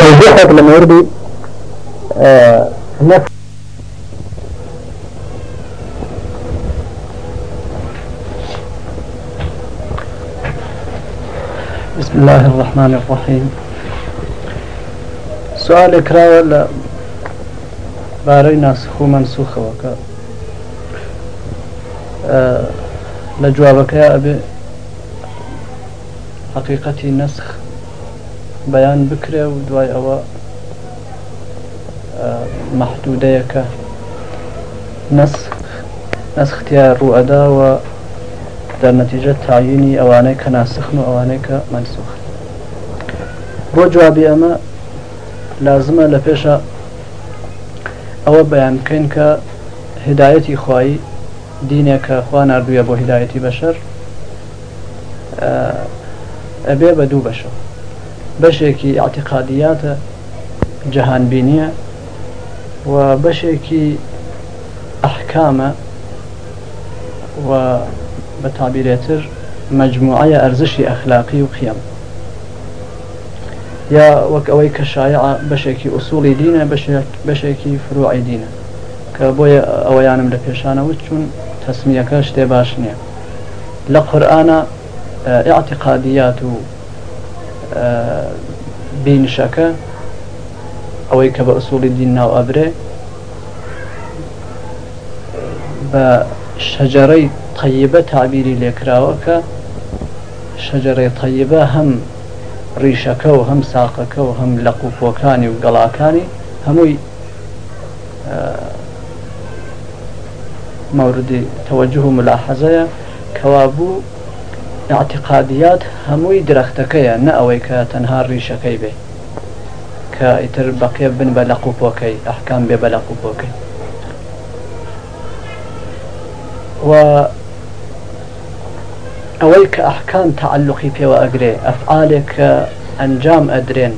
توضيحك لما يرضي نفس بسم الله الرحمن الرحيم. سؤال إكرا بارەی ناسخ و مەمسوخەوەکە لە جوابەکە ئەبێ حقیقەتی نسخ بەیان بکرێ و دوای ئەوە محدودەیەەکە نسخ نسختیا ڕوئداوە در نتیجە تاینی ئەوانەی کە ناسخن و ئەوانەی کە منسوخ بۆ جوابی ئەمە لازمە لە پێشە ئەوە بەیان بکەین کە هدایەتی خوای دینێکە خوا نردوویە بۆ هدایەتی بەشەر ئەبێ بە دوو بەشە. بەشێکی عتیقادیاتە جەهانبینیە و و بە تابیرێتر مجموعە ئەرزشی ئەخلاقی یا وەک ئەوەی کە شایع بەشێکی ئوسوڵی دینە بەشێکی فروعی دینە. کە بۆیە ئەوەیانم لە پێشانەوت چون تەسمیەکە شتێ باش نییە. لە قورآانە اعتقادیات و بینشەکە ئەوەی کە بە ئوسوڵی دین ناو ئەبرێ بە شەجەرەی طیبە تعبیری لێکراوە کە شەجەرەی طیبە هەم ڕیشەکە و هەم ساقەکە و هەم لە قوپۆکانی و گەڵاکانی هەمووی موردی تەوەجه و ملاحەزەیە کەوابوو اعتقادیات هەمووی درەختەکەیە نە ئەوەی کە تەنها ڕیشەکەی بێ کە ئیتر بەقێ بن بە لە قوپۆکەی ئەحکام بێ بە لە قوپۆکەی و ئەوەی کە ئەحکام تعلقی پێوە ئەگرێ ئەفعالێک کە ئەنجام ئەدرێن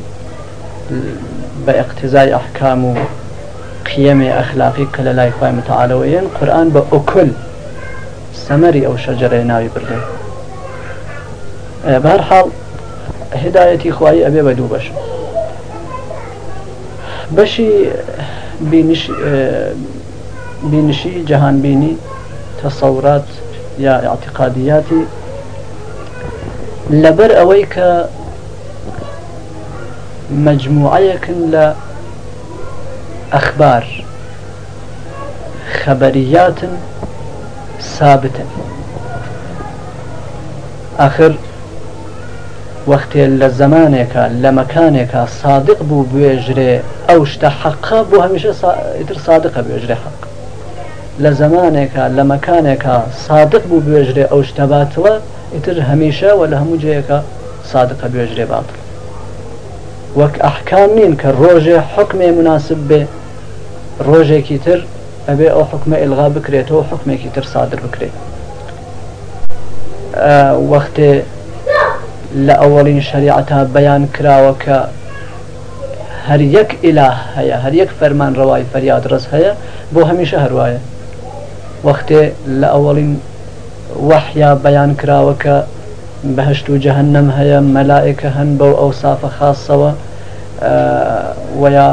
بە اقتزای ئەحکام و قیەمێ ئەخلاقی کە لە لای خی متعاالەوەیەن قورآن بە ئۆکل سەمەری ئەو شەجرەی ناوی بردن بەرحاڵ هدایەتی خوای ئەبێ بەش بەشی بینشی جەهانبینی تەسەورات یا اعتقادیاتی کە مجموعەیەکن لە ئەخبار خەبەریاتن سابتن آخر زمانێکە لە مەکانێکە صادق ئەو شتە حەقا بۆ هەمیشە ئیتر صادقە بێژرێ حەق لە زمانێکە لە مەکانێکە صادق بوو بێژرێ ئەو شتە باتوە ئیتر هەمیشە و لە هەموو جەیەکە صادقە بێژرێ باتڵ وەک ئەحکام نین کە ڕۆژێ حکمێ مناسب بێ ڕۆژێکی تر ئەبێ ئەو حکمە ئلغا بکرێتەوە حکمێکی تر سادر بکرێت وەختێ لە ئەوەڵین شریعەتە بەیان کراوە کە هەر یەک ئیلا هەیە هەر یەک فەرمان ڕەوای فەریاد ڕست هەیە بۆ هەمیشە هەروایە. وەختێ لە ئەوەڵین وەحیا بەیان کراوە کە بەهشت و جەهنم هەیە مەلائکە هەن بەو ئەو سافە خاصەوە ویا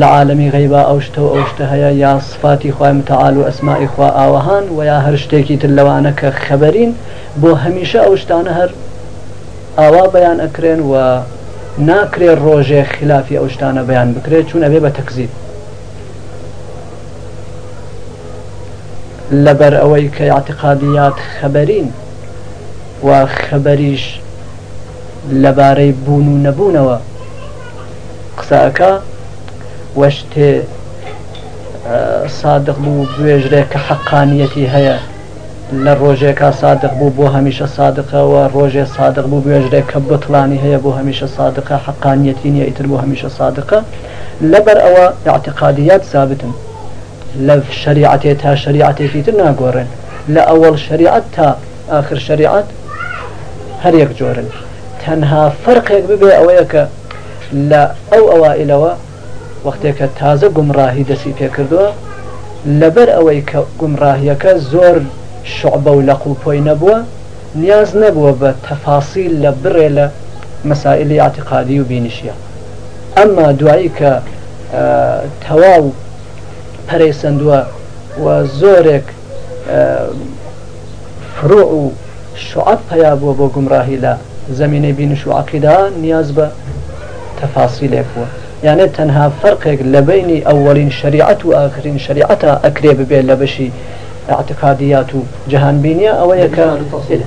لە عالمی غیبا ئەو شتە ئەو شتە هەیە یا سفاتی خوای متعال و ئەسمائی خوا ئاوەهان و یا هەر شتێکی تر لەوانە کە خەبەرین بۆ هەمیشە ئەو شتانە هەر ئاوا بەیان ئەکرێن و ناکرێ ڕۆژێ خلافی ئەو شتانە بەیان بکرێت چون ئەبێ بە تەکزیب لەبەر ئەوەی کە اعتقادیات خەبەرین و خەبەریش لەبارەی بوون و نەبوونەوە قسەکە وەشتێ صادق بوو بێژرێک کە حەقانیەتی هەیە لە ڕۆژێکا صادق بوو بۆ هەمیشە صادقەوە ڕۆژێ صادق بوو بێژرێک کە بتڵانی هەیە بۆ هەمیشە صادقە حەقانیەتی نیە ئیتر بۆ هەمیشە صادقە لەبەر لە شریعەتێ تا شریعەتێکی تر ناگۆڕن لە ئەوەڵ شریعەت تا آخر شریعەت هەر یەک جۆرن. تەنها فەرقێک ببێ ئەوەیە کە لە ئەو ئەوائلەوە وەختێکە تازە گومڕاهی دەسی پێ کردووە لەبەر ئەوەی کە گومڕاهیەکە زۆر شعبە و لە قوپۆی نەبووە نیاز نەبووە بە تەفاسیل لە بڕێ لە مەسائلی عاتقادی و بینیشیە ئەمما دوایی کە تەواو پەرەیسەندووە و زۆرێک فڕۆ و شعب پیا بووە بۆ گومڕاهی لە زمینەی بینش و عقیدا نیاز بە تەفاسیلێک بووە. یانێ تەنها فەرقێک لە بینی ئەوەڵین شریعەت و ئاخرین شریعەتە ئەکرێ ببێت لە بەشی اعتقادیات و جهانبینیە ئەوەیە کە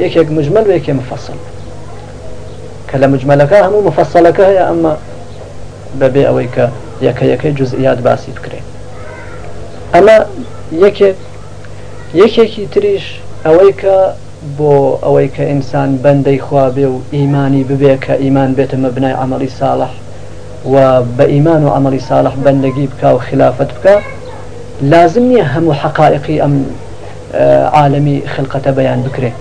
یەکێک مجمل وێکێ مفصل. لە مجملەکە هەموو مفصلەکە هەیە ئەمە بەبێ ئەوەی کە یەکە یەکەی جزئیات باسی بکرێت ئەمە یەکێک یەکێکی تریش ئەوەی کە بۆ ئەوەی کە ئینسان بەندەی خوابێ و ئیمانی ببێ کە ئیمان بێتە مەبنای عملی ساڵح و بە ئیمان و عملی ساڵح بەندگی بکە و خلافت بکە لازم نییە هەموو حقائقی ئەم عالمی خلقەتە بەیان بکرێ.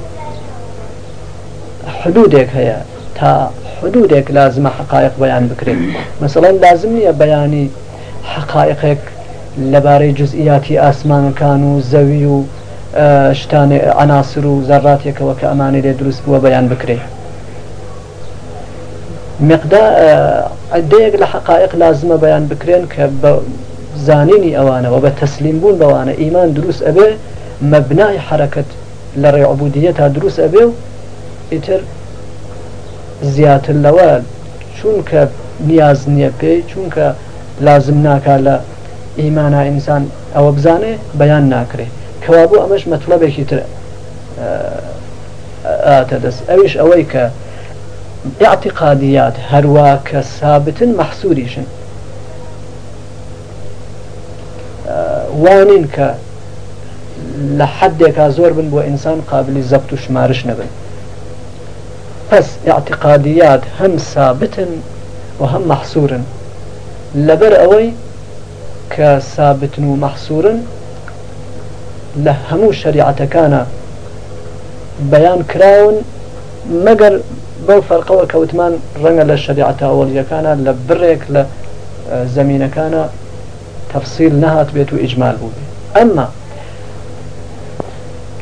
حدودێک هەیە تا حدودێک لازمە حقائق بەیان بکرێت مثلا لازم نییە بەیانی حقائقێک لەبارەی جزئیاتی ئاسمانەکان و زەوی و شتانی عناسر و زەڕاتێکەوە کە ئەمانی لێ دروست بووە بەیان بکرێت مقدا عدەیەک لە حقائق لازمە بەیان بکرێن کە بە زانینی ئەوانەوە بە تەسلیم بوون بەوانە. ئیمان دروست ئەبێ مەبنای حرەکەت لە ڕێعبودیە تا دروست ئەبێ و ئیتر زیاتر لەوە. چونکە نیاز نییە پێی چونکە لازم ناکا لە ئیمانە ئینسان ئەوە بزانێ بەیان ناکرێت کەوا بوو ئەمەش مەطلبێکی تر ئاتە دەست ئەویش ئەوەی کە اعتقاديات هروا كثابت محصوريشن. وانين ك لحدێکا زۆر بن بۆ ئینسان قابلی زەبت و شمارش نەبن پس اعتقادیات هەم سابتن و هەم محسوورن لەبەر ئەوەی کە سابتن و محسوورن لە هەموو شریعەتەکانە بەیان کراون مەگەر بەو فەرقەوە کەوتمان ڕەنگە لە شریعەتە ئەوڵیەکانە لە بڕێک لە زمینەکانە تەفسیل نهات بێت و ئیجمال بوو ئەمما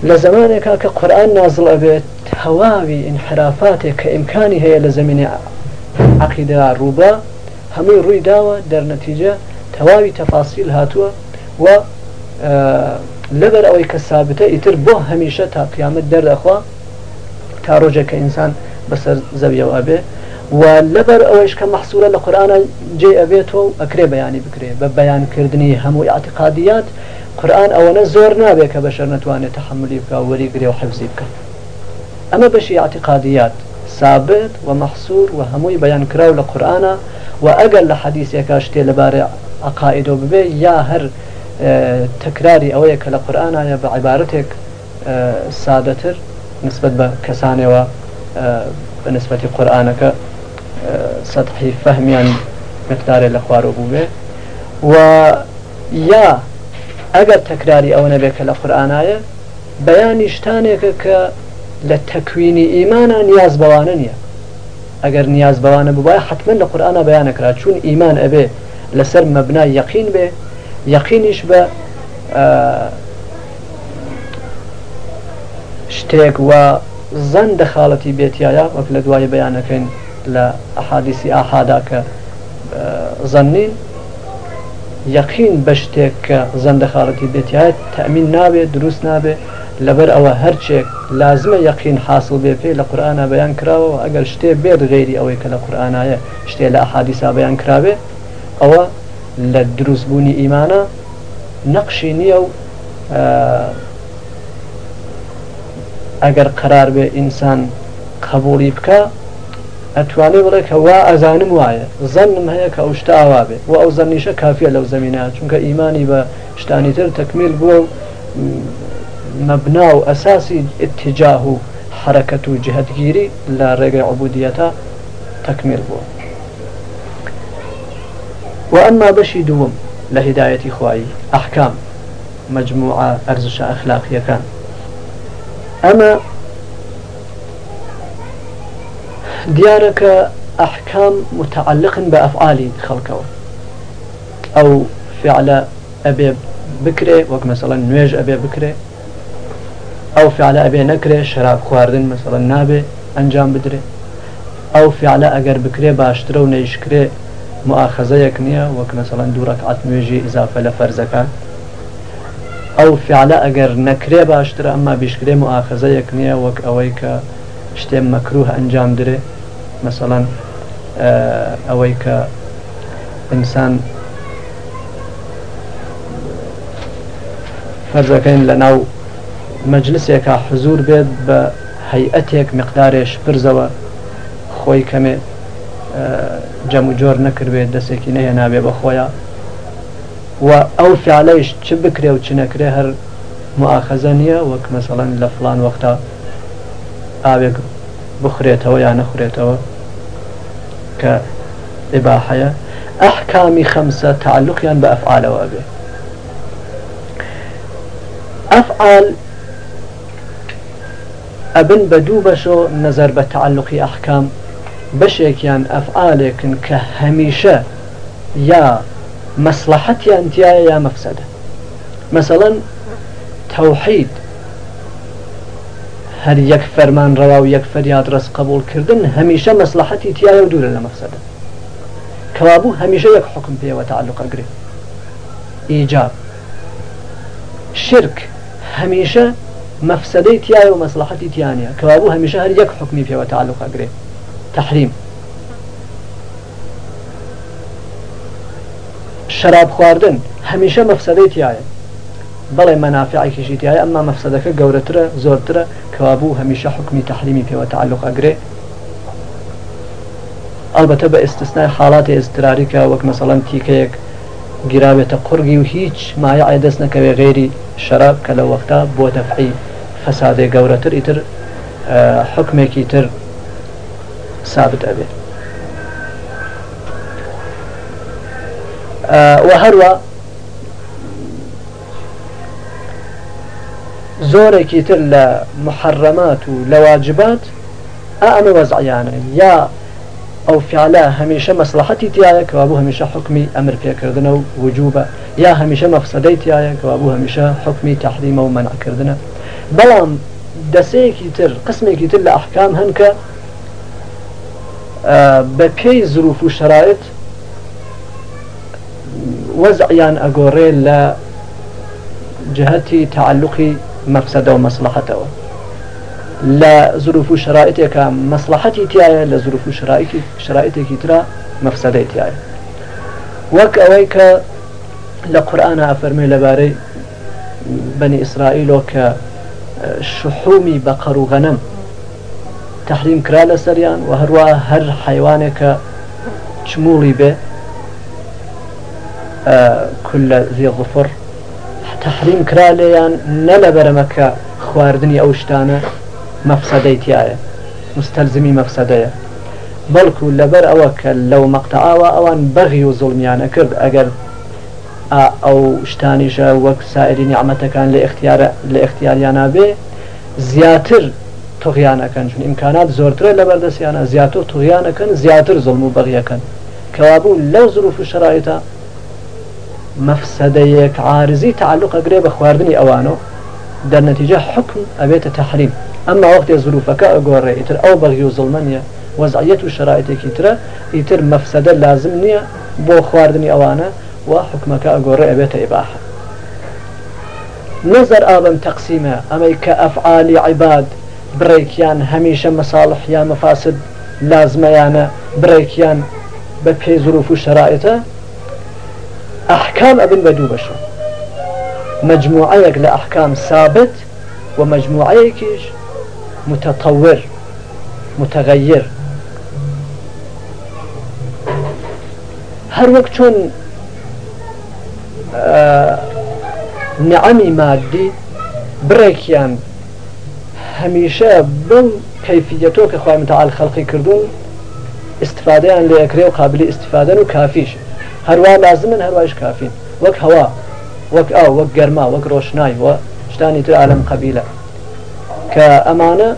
لە زمانێکا کە قورآن نازڵ ئەبێت هەواوی انحرافاتێک کە ئیمکانی هەیە لە زمینی عقیدا ڕووبە هەمووی ڕووی داوە دەرنەتیجە تەواوی تەفاسیل هاتووە و لەبەر ئەوەی کە سابتە ئیتر بۆ هەمیشە تا قیامەت دەردەخوا تا ڕۆژێکە ئینسان بەسەر زەویەوە ئەبێ و لەبەر ئەوەش کە مەحسوورە لە قورآانە جێ ئەبێتەوە ئەکرێ بەیانی بکرێ. بە بەیانکردنی هەموو اعتقادیات قورآن ئەوەنە زۆر نابێت کە بەشەر نتوانێت تحملی بکە وەریگرێ و حفزی بکە. ئەمە بەشی اعتقادیات سابت و مەحسوور و هەمووی بەیانکراو لە قورآانە و ئەگەر لە حەدیسێکا شتێ لەبارەی عقائدۆ ببێ یا هەر تکراری ئەوەیە کە لە قورآانە بە عیبارەتێک سادەتر نسبت بە کەسانەوە بنسبەتی قورآانەکە سەحی فەهمیان مقدارێ لە خوارۆ بوو بێ و یا ئەگەر تەکراری ئەوە نەبێت کە لە قورآانایە بەیانی شتانێکە کە لە تەکوینی ئیمانە نیاز بەوانە نییە. ئەگەر نیاز بەوانە بواە حتمما لە قورآانە بەیانەکرا چون ئیمان ئەبێ لەسەر مەبنای یەقین بێ یەقینیش بە شتێک و زەن دەخاڵەتی بێتیایە وەک لە دوای بەیانەکەین لە ئەحادیسی ئاحادا کە زەنین یەقین بە شتێک کە زەندە خاڵەتی بێتیایەت تەمین نابێت دروست نابێت لەبەر ئەوە هەرچێک لازمە یەقین حاصل بێ پێی لە قورآە بەیان کراوە ئەگەر شتێ بێت غێری ئەوەی کە لە قورآایە شتێ لە ئەحادیسا بەیان کراوێ. ئەوە لە دروستبوونی ئیمانە نەقشی نییە و ئەگەر قرار بێ ئینسان قبولی بکە ئەتوانێ بڵێ کە وا ئەزانم وایە زەنم هەیە کە ئەو شتاوا بێ. و ئەو زەنیشە کافیە لەو زمینە چونکە ئیمانی بە شتانی تر تەکمیل بووە و مەبنا و ئەساسی اتجاه و حرەکەت و جهتگیری لە ڕێگەی عبودیەتە تەکمیل بووە. و ئەمما بەشی دووەم لە هدایەتی خوایی ئەحکام مجموعە ئەرزشە ئەخلاقیەکان ئەمە دیارەکە ئەحکام متعلقن بە ئەفعالی خەڵکەوە ئەو فعلە ئەبێ بكري وك مثلا نوێژ أبي بكري أو فعل أبي نكري شراب خواردن مثلا نابي أنجام بدري أو فعل أجر بكري باشترە و نەیشکرێ مؤاخەزەیەک نییە وەک مەسەڵەن دوورەکعات نوێژی ئزافە لە فەرزەکان. ئەو فعلە ئەگەر نەکرێ باشتر ئەمما بیشکرێ مؤاخەزەیەک نییە وەک ئەوەی کە شتێم مەکروه ئەنجام درێ. مثلەن ئەوەی کە ئینسان فەرزەکەین لە ناو مەجلسێکە حزور بێت بە هەیئەتێک مقدارێش پرزەوە خۆی کەمێ جەم و جۆر نەکردێت دەستێکی نەیە نابێ بە خۆیان. و ئەو فعلەیش چ بکرێ و چ نەکرێ هەر مؤاخەزە نییە وەک مەسەڵەن لە فلان وەختا ئاوێک بخرێتەوە یا نەخورێتەوە کە ئێباحەیە ئەحکامی خەمسە تعلقیان بە ئەفعالەوە بێ. ئەفعال ئەبن بە دوو بەشۆ نەزەر بە تعلقی ئەحکام بەشێکیان ئەفعالێکن کە هەمیشە یا مەسلحەتیان تایە یا مەفسەدە مثلا توحید هەر یەک فەرمان ڕەوا و یەک فەریاد ڕست قبولکردن هەمیشە مەسلحەتی تایە و دوورە لە مەفسەدە کەوابوو هەمیشە یەک حکم پێوە تعلقەگرێ ئیجاب شرک هەمیشە مەفسدەی تایە و مەسلحەتی تیانە کەوابوو هەمیشە هەر یەک حکمی پێوە تعلقەگرێ تحریم شراب خواردن هەمیشە مەفسەدەی تایە بەڵێ مەنافعێکیشی تایە ئەمما مەفسەدەکە گەورەترە زۆرترە کەوابوو هەمیشە حکمی تحریمی پێوە تعلق ئەگرێ ئەلبەتە بە ئێستسنای حاڵاتی ئێستراریکە وەک مەسەڵەن تیکەیەک گیراوێتە قڕگی و هیچ مایە دەست نەکەوێ غێری شەراب کە لە وەختا بۆ دەفعی فەسادێ گەورەتر ئیتر تر ثابت ئەبێت وهروە زۆرێکی تر لە محرمات و لە واجبات ئەمە وەزعیانە یا ئەو فعلا هەمیشە مەسلحەتی تایە کەوابوو هەمیشە حکمی ئەمر پێکردنە و وجوبە یا هەمیشە مەفسەدەی تایە کەوابوو هەمیشە حکمی تحریمە و تر بە زروف و شرایط وەزعیان ئەگۆڕێ لە جهتی تعلقی مەفسەدە و مەسلحەتەوە لە ظروف و شرائتێکە مەسلحەتی تایە لە ظروف و شرائتێکی ترا مەفسەدەی تایە وەک ئەوەی کە لە قورآە ئەفەرمێ لەبارەی بنی ئیسرائیلۆ کە شحومی بەقەر و غەنم تحریم کرا لە سەریان و هەروە هەر حیوانێکە چموڵی بێ كل ذي ظفر تحريم كرا ليان نلا برمكا خواردني أو شتانا مفسدي تيايا مستلزمي مفسدية بەڵکو لەبەر ئەوە کە لەو مەقتەعاوە ئەوان بەغی و زڵمیانە کرد ئەگەر ئەو شتانیشە وەک سائری نیعممەتەکان لە اختیارە لە اختیاریانە تۆغیانەکەن چون ئیمکانات زۆرترە لە بەردەستیانە زیاتر توغیانەکەن زیاتر زڵم و بەغیەکەن. کەوابوو لەو زروف و شرایطە مەفسەدەیەک عارزی تعلق ئەگرێ بە خواردنی ئەوانە دەرنەتیجە حکم ئەبێتە تحریم. ئەمما وەختی زروفەکە ئەگۆڕێ ئیتر ئەو بەغی و زڵمەنیە وەزعەت و شرایەتێکی ترە ئیتر مەفسەدە لازم نییە بۆ خواردنی ئەوانە و حکمەکە ئەگۆڕێ ئەبێتە ئیباحە. نظر ئابم تەقسیمە ئەمەی کە ئەفعالی عیباد برێکیان هەمیشە مەساڵح یا مەفاسد لازمەیانە. برێکیان بە پێی زروف و شرایەتە أحكام أبن بدو بشو مجموعيك لأحكام ثابت ومجموعيكش متطور متغير هر وقت چون آه نعمي مادي بريكيان هميشه بم كيفيتو كخواه متعال خلقي كردون استفاده عن لأكري وقابل استفاده وكافيش هەروە لازمن هەروایش کافین وەک هەوا وەک ئەو وەک گەرما وەک ڕۆشنای وە شتانی تر ئالم قبیلە کە ئەمانە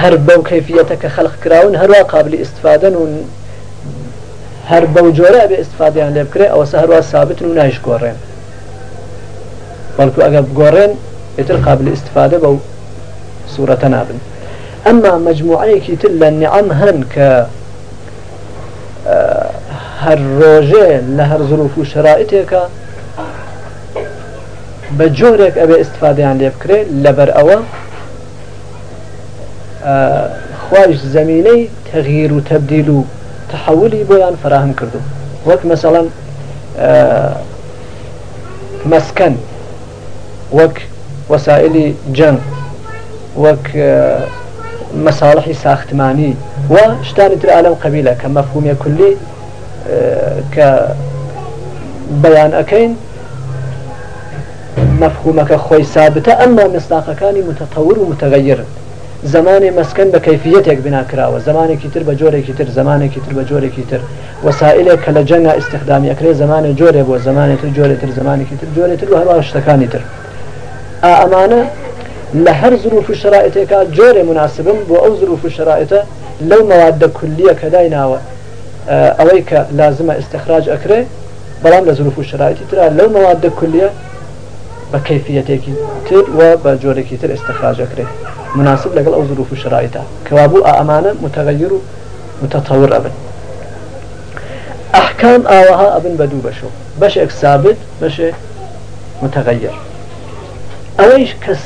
هەر بەو کەفیەتە کە خەلق کراون هەروە قابلی استفادەن و هەر بەو جۆرە بێ استفادیان لێ بکرێ ئەوە هەروە سابتن و نایش گۆڕێن بەڵکو ئەگە ئێتر قابل استفادە بەو سوورەتە نابن ئەمما مجموعەیەکی تر لە نیعەم هەن کە هەر ڕۆژێ لە هەر زروف و شرائتێکە بە جۆرێک ئەبێ استفادیان لێ بکرێت لەبەر ئەوە خواش زمینەی تەغیر و تەبدیل و تحولی بۆیان فراهم کردو. وەک مثلا مسكن وك وسائل جنگ وك مصالح ساختماني وشتان تر عالم قبيلة كمفهوم كلي كبيان أكين مفهومك خوي ثابتة أما مصداقكان متطور ومتغير زمانی مسکن بە کەفیەتێک بناکراوە زمانێکی تر بە جۆرێکی تر زمانێکی تر بە جۆرێکی تر. وسائلێک کە لە جەنگە استخدامی ئەکرێ زمانی جۆرێ بۆ زمانێتتر جۆرێتتر زمانێکی تر هەروە شتەکانی تر. ئەمانە لە هەر ظروف و شرائتێکا جۆرێ مناسبم بۆ ئەو ظروف و شرائتە لەو مەوادە کولیە کە دایناوە ئەوەی کە لازمە استخراج ئەکرێ بەڵام لە ظروف و شرائتی تررا لەو مەوادە کولیە بە کەفیەتێکی تر و بە جۆرێکی تر استخراج ئەکرێ مناسب لەگەڵ ئەو ظروف و شرائتا کەوابوو ئەمانە متغیر و متتەور ئەبن ئەحکام ئاوەها ئەبن بە ثابت بەشێ متغیر.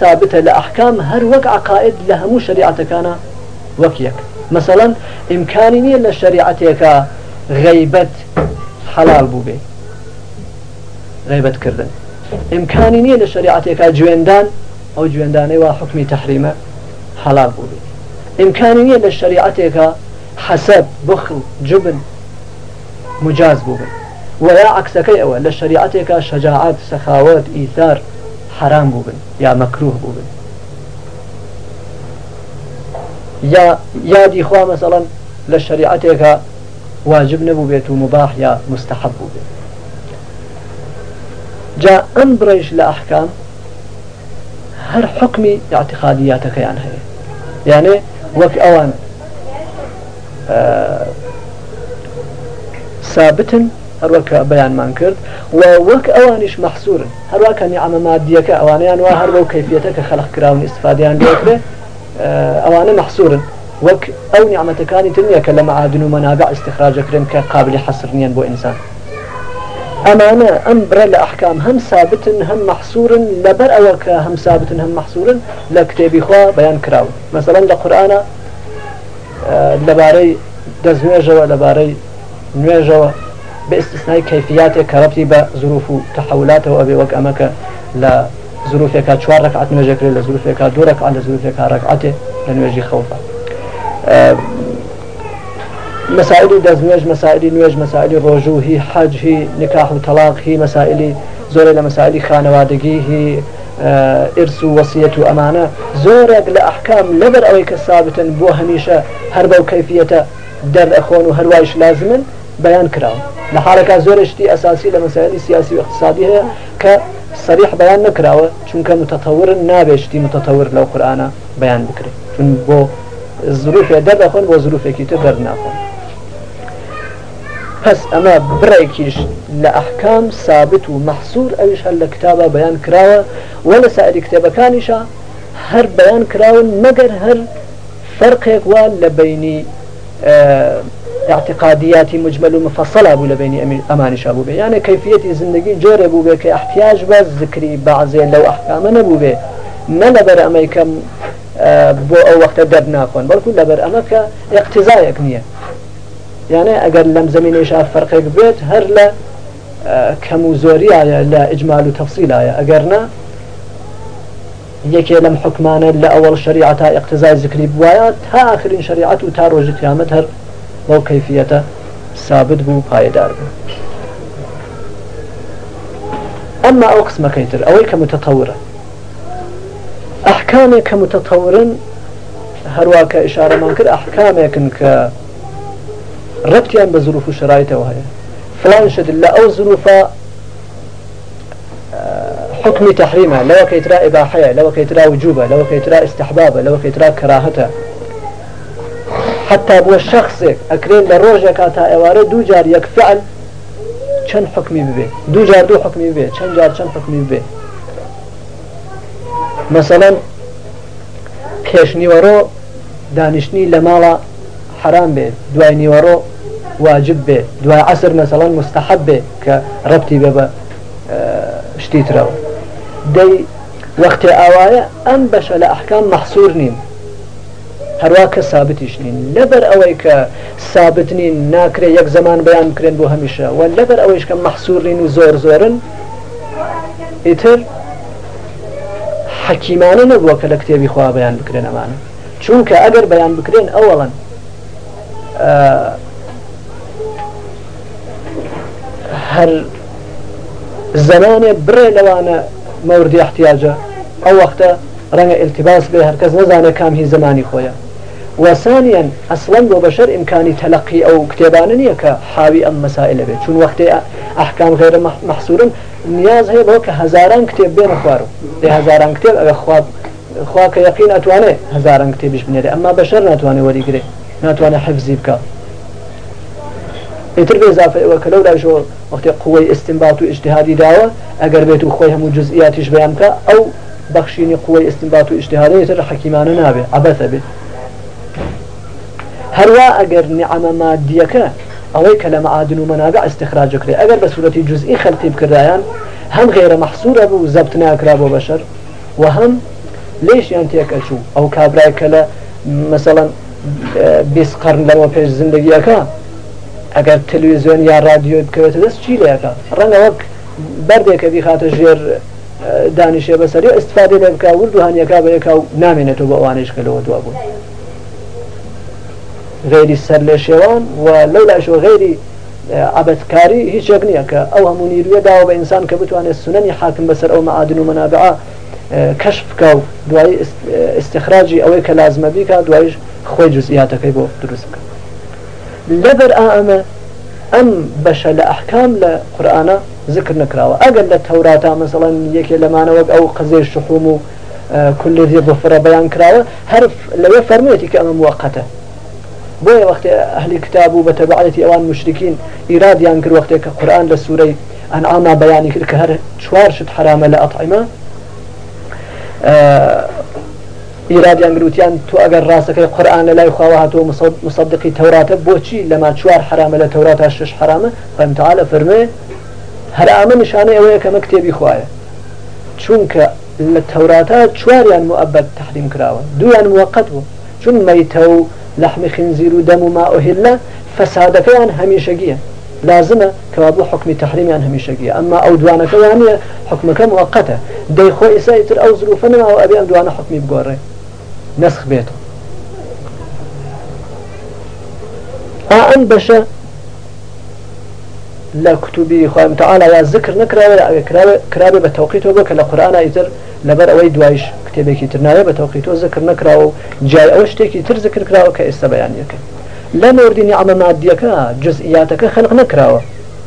ثابتە لە ئەحکام هەر وەک عقائد لە هەموو شریعەتەکانە وەک یەک مثلا حەلال بوو بێ غیبەتکردن ئیمکانی نییە لە شریعەتێکا جوێندان ئەو جوێندانەی وا حکمی تحریمە حلال نییە لە شریعەتێکە حەسەب بخل جبن مجاز بوو و یا عکسەکەی ئەوە لە شریعەتێکە شەجاعات سەخاوت ئیثار حرام بوو بن یا مەکروه بوو بن یا یادی خوا مثلا شریعەتێکە واجب نەبوو بێت مباح یا مستحب بوو بێت جا ئەم برەیش لە ئەحکام هەر حکمی اعتقادیاتەکەیان هەیە. یانێ وەک سابتن هەروەکە بەیانمان کرد و وەک ئەوانیش مەحسوورن هەروواکە نیعمە مادیەکە ئەوانیان وا هەر بەو کەفیەتە کە خەلق کراون استفادیان لێکرێ ئەوانە مەحسوورن وەک ئەو نیعممەتەکانی ترنیە کە لە معادن و مەنابع استخراجەکرێن کە قابلی حەسر نیان بۆ ئینسان. ئەمانە ئەم برە لە ئەحکام هەم سابتن هەم مەحسوورن لەبەر ئەوە کە هەم سابتن هەم مەحسوورن لە کتێبی خوا بەیان کراون. مثلا لە قورآە لەبارەی دەستنوێژەوە لەبارەی نوێژەوە. بە ئستثنای کەفیاتێک کەڕەتی بە ظروف و تحولاتەوە ئەبێ وەک ئەمەکە لە ظروفێکا چوار ڕکعات نوێژەکرێت لە ظروفێکا دوو ڕکعات لە ظروفێکا ڕکعاتێ لە نوێژی خەوفە مسائلی دەستنوێژ مسائلی نوێژ مسائلی ڕۆژوو هی حەج هی نکاح و تەلاق هی مسائلی زۆرە لە مسائلی خانەوادگی هی ئرس و وەسیەت و ئەمانە زۆرێک لە ئەحکام لەبەر ئەوەی کە سابتن بۆ هەمیشە هەر بەو کەفیەتە دەرئەخۆن و هەروایش لازمن بەیان کراون لە حالەکە زۆرشتی ئەساسی لە مەسایلی سیاسی و اقتصادی هەیە کە سەریح بەیان نکراوە چونکە متتەورن نابێشتی متتەور لەو قورآانە بەیان بکرێت. چون بۆ ظروفێ دەردەخۆن بۆ ظروفێکی تر دەرناخۆن. پس ئەمە بڕێکیش لە ئەحکام سابت و مەحسوور ئەوش هەر لە کتابە بەیان کراوە و لە سائری کتێبەکانیشە هەر بەیان کراون مەگەر هەر فەرقێک وان لە بینی اعتقادياتي مجمل ومفصلة أبو لبيني أمانش أبو بي يعني كيفية زندگي جور أبو بي كاحتياج بس ذكري بعضي لو أحكام أبو بي ما أميكم بو أو وقت درد ناخون بل كل لبر أمك اقتزايك نية يعني أجر لم زمين شاف فرقك بيت كم زوري لا إجمال وتفصيل أجرنا یەکێ لەم حکمانە لە ئەوەڵ شریعە تا اقتزای ذکری بواە تا آخرین شریعت و تا ڕۆژی قیامەت هەر بەو کەفیەتە سابت بوو پایدار بوو. ئەمما ئەو قسمەکەی تر ئەوەی کە متتەورە ئەحکامێک کە متتەورن هەروە کە ئشارەمان کرد ئەحکامێکن کە ڕەتیان بە ظروف و فلان شد لە ئەو ظروفە حكم تحريمها لو كيترا إباحية لو كيترا وجوبة لو كيترا استحبابة لو كيترا كراهتها حتى بو الشخص أكرين لروجة كاتا إواري دو جار يك فعل چەند حکمی ببێ دوو جار دوو حکمی بێ چەند جار چەند حکمی بێ مثلا پێشنیوەڕۆ دانیشتنی لە ماڵە حرام بێ دوای نیوەڕۆ واجب بێ دوای عسر مثلا مستحب بێ کە ڕەتی بێ بە شتی ترەوە. دەی وەختی ئاوایە ئەم بەشە لە ئەحکام مەحسوور نین هەروە کە سابتیش نین. لەبەر ئەوەی کە سابت نین ناکرێ یەک زمان بەیان بکرێن بۆ هەمیشە. و لەبەر ئەوەیش کە مەحسوور نین و زۆر زۆرن ئیتر حەکیمانە نەبووە کە لە کتێبی خوا بەیان بکرێن ئەمانە چونکە ئەگەر بەیان بکرێن ئەوەڵەن هەر زمانێ بڕێ لەوانە مەوردی احتیاجە ئەو وەختە ڕەنگە التباس بێ هەرکەس نەزانێت کام هی زمانی خۆیە. وثانيا اصلا وبشر امكاني تلقي او كتابان نيك حاوي ام مسائل به چون وقت احكام غير محصورا نياز هي بو هزاران كتاب بين اخوارو دي هزاران كتاب او خواب خواك يقين اتواني هزاران كتاب بش بنيري اما بشر ناتواني ولي غري ناتواني حفظي بك يتر بإضافة وكلو لو وقت قوة استنباط واجتهادي داوة اگر بيتو خوي همو جزئياتيش بيامك او بخشيني قوة استنباط واجتهادي يتر حكيمانا نابي عبثة بيت هەروە ئەگەر نعمە مادیەکە ئەوەی کە لە معادن و مەنابع استخراجکرێ ئەگەر بە صورەتی جزئی خەلقی بکردایان هەم غێرە مەحسوورە بوو زەبت ناکرا بۆ بەشەر و هەم ليشیان تێکەچوو ئەو کابرای کە لە مثلەن بیست قرن لەوە پێش زندگیەکە ئەگەر تەلویزیۆن یا رادیۆ بکەوێتە دەست چی لەکە ڕەنگە وەک بەردێکە بیخاتە ژێر دانیشێ بەسەری استفاده لێ بکە ورد و هەنیەکە بە یەکا و نامێنێتەوە بە ئەوانش کە لەوە دوا بوون غێری سەر لێ شێوان و لەو لاشەوە غێری عبەتکاری هیچێک نییە کە ئەو هەموو نیرویە داوە بە ئینسان کە بتوانێت سنەنی حاکم بەسەر ئەو معادن و منابعە کەشف بکە و دوای استخراجی ئەوەی کە لازمە بیکە دوایش خۆی جزئیاتەکەی بۆ دروست بکە. لەبەر ئەمە ئەم بەشە لە ئەحکام لە قورآانە ذکر نکراوە. ئەگەر لە تەوراتا مەسەڵەن یەکێ لەمانەوەک ئەو قزێ شحوم و كل ذي بفرة بيان كراوة هرف لو فرميتي كأما موقتة بۆیە وەختی ئەهلی کتاب و بە تەبعەتی ئەوان مشرکین ئیرادیان کرد وەختێک کە قورآن لە سوورەی ئەنعاما بەیانی کرد کە هەر چوار شت حرامە لە گروتیان تو ئەگەر ڕاستەکەی قورآن لە لای خواوە هاتووە مصدقی تەوراتە بۆچی لەما چوار حرامە لە تەوراتە شش حرامە؟ فەمتعالە فەرمێ هەر ئامە نیشانەی ئەوەیە کەمە کتێبی خوایە. چونکە لە تەوراتە چواریان مؤبەت تحریم کراوە دویان موقت بوو. چون مەیتە و لحم خنزير ودم ما أهل فساد فيان هميشجية لازمة كوابو حكم تحريم هميشجية أما أو دوانا كوانية حكمك مؤقتة دي خو إسايتر أو ظروفنا أو أبي أم دوانا حكمي بقوري نسخ بيته أن بشا لا كتبي خوام تعالى يا ذكر نكرا ولا كرابة بتوقيت وبك القرآن أيتر لبر أوي دوايش كتابك ترنايا بتوقيت وذكر نكرا وجاي أوش تيكي تر ذكر كرا وكأس بيانيك لا نوردي نعمة ماديك جزئياتك خلق نكرا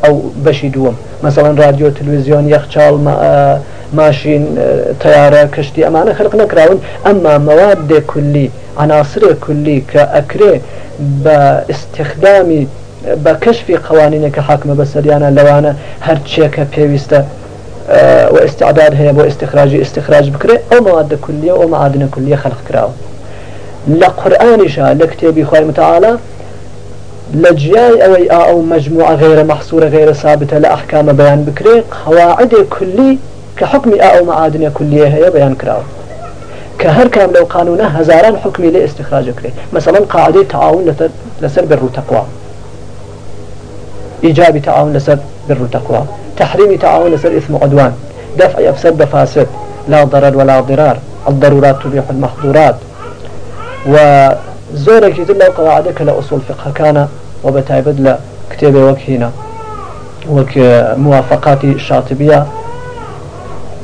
أو بشي دوم مثلا راديو تلفزيون يخشال ما ماشين طيارة كشتي أمانة خلق نكراون أما مواد كلي عناصر كلي كأكري باستخدام بكشف قوانينك حاكمة بسريانا لوانا هرتشيك بيويستا واستعداد هي بو استخراج بكري أو مواد كليه أو معادن كليه خلق كراو لقرآن شاء لكتابي خوي متعالى لجياي أو أو مجموعة غير محصورة غير ثابتة لأحكام بيان بكري قواعد كلي كحكم أو معادن كلية هي بيان كراو كهر كام لو قانونا هزاران حكمي لاستخراج كري مثلا قاعدة تعاون لسر بر تقوى إيجابي تعاون لسر بر تقوى تحريم تعاون لسر إثم عدوان دفع أفسد بفاسد لا ضرر ولا ضرار الضرورات تبيح المحظورات. وزورك يدل قواعدك لأصول فقه كان وبتايبد لكتاب وكهنا وك موافقات الشاطبية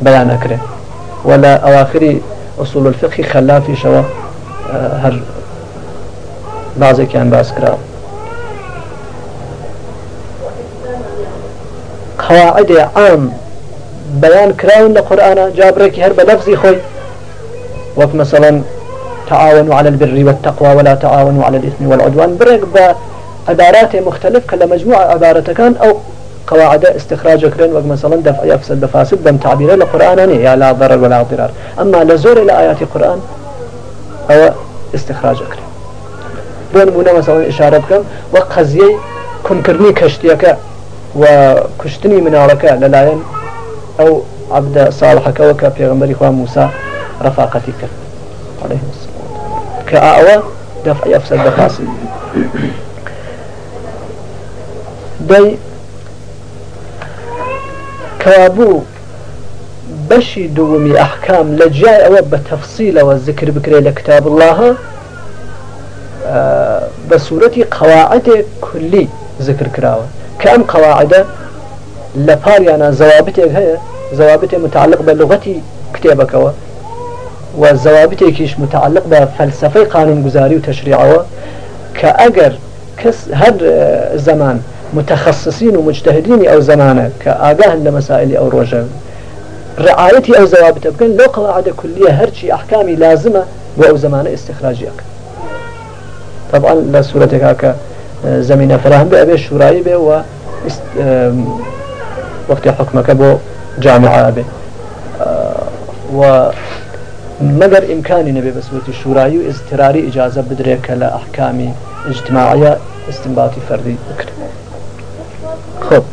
بيان أكره ولا أواخر أصول الفقه خلافي شوا هر بعضي كان باسكرا قواعد عام. بيان كراون لقرآن جابرك هر بلفظي خوي وك مثلا تعاونوا على البر والتقوى ولا تعاونوا على الإثم والعدوان. برك بعبارات مختلف كلا مجموعة عبارة كان أو قواعد استخراج كرين وقت مثلا دفع يفسد بفاسد بم تعبير القرآن يا لا ضرر ولا ضرار. أما لزور إلى آيات القرآن أو استخراج كرين بون بونا مثلا إشارة بكم وقزيي كنكرني كشتيك وكشتني من عركة للاين أو عبد صالح كوكا في غمبري خواه موسى رفاقتك عليه الصلاة كأعوى دفع يفسد بفاسد دي كابو بشي دومي أحكام لجاي أو بتفصيل والذكر بكري لكتاب الله آه بصورة قواعد كلي ذكر كراوة. كأم قواعد لباريانا زوابتك هي زوابط متعلق باللغة كتابك والزوابط كيش متعلق بفلسفة قانون جزاري وتشريعه كأجر كس هر زمان متخصصين ومجتهدين أو زمانه كآجاه لمسائل أو رجل رعايتي أو زوابط بكن لو قواعد كلية هرشي أحكامي لازمة وأو زمان استخراجيك طبعا لسورتك هكا زمينة فراهم بأبي الشورائي به و وقت حكمك بو جامعة به و مگر إمكاني نبي بسورة الشورائي استراري إجازة بدريك لأحكام اجتماعية استنباطي فردي بكري خب.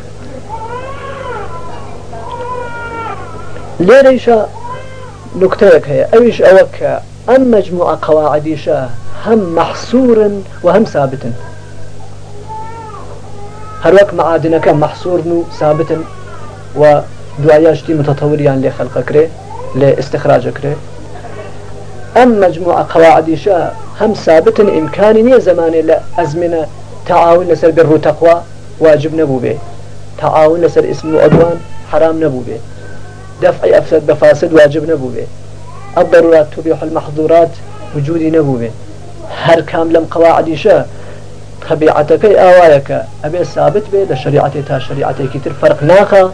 ليريشا نكتيك هي أيش أوك أم مجموعة قواعديشا هم محصور وهم ثابت هر وقت معادنك محصور ثابت و دعاياشتي متطوريان لخلق كري لاستخراج كري أم مجموعة قواعديشا هم ثابت إمكاني زماني لأزمنة تعاون لسر بر وتقوى واجب نبو به تعاون لسر اسم وعدوان حرام به دفع أفسد بفاسد واجب نبو به الضرورات تبيح المحظورات وجودي نبو به هر كام لم قواعد تەبیعەتەکەی ئاوایەکە ئەبێ سابت بێ لە شریعەتی تا شریعەتێکی تر فەرق ناکە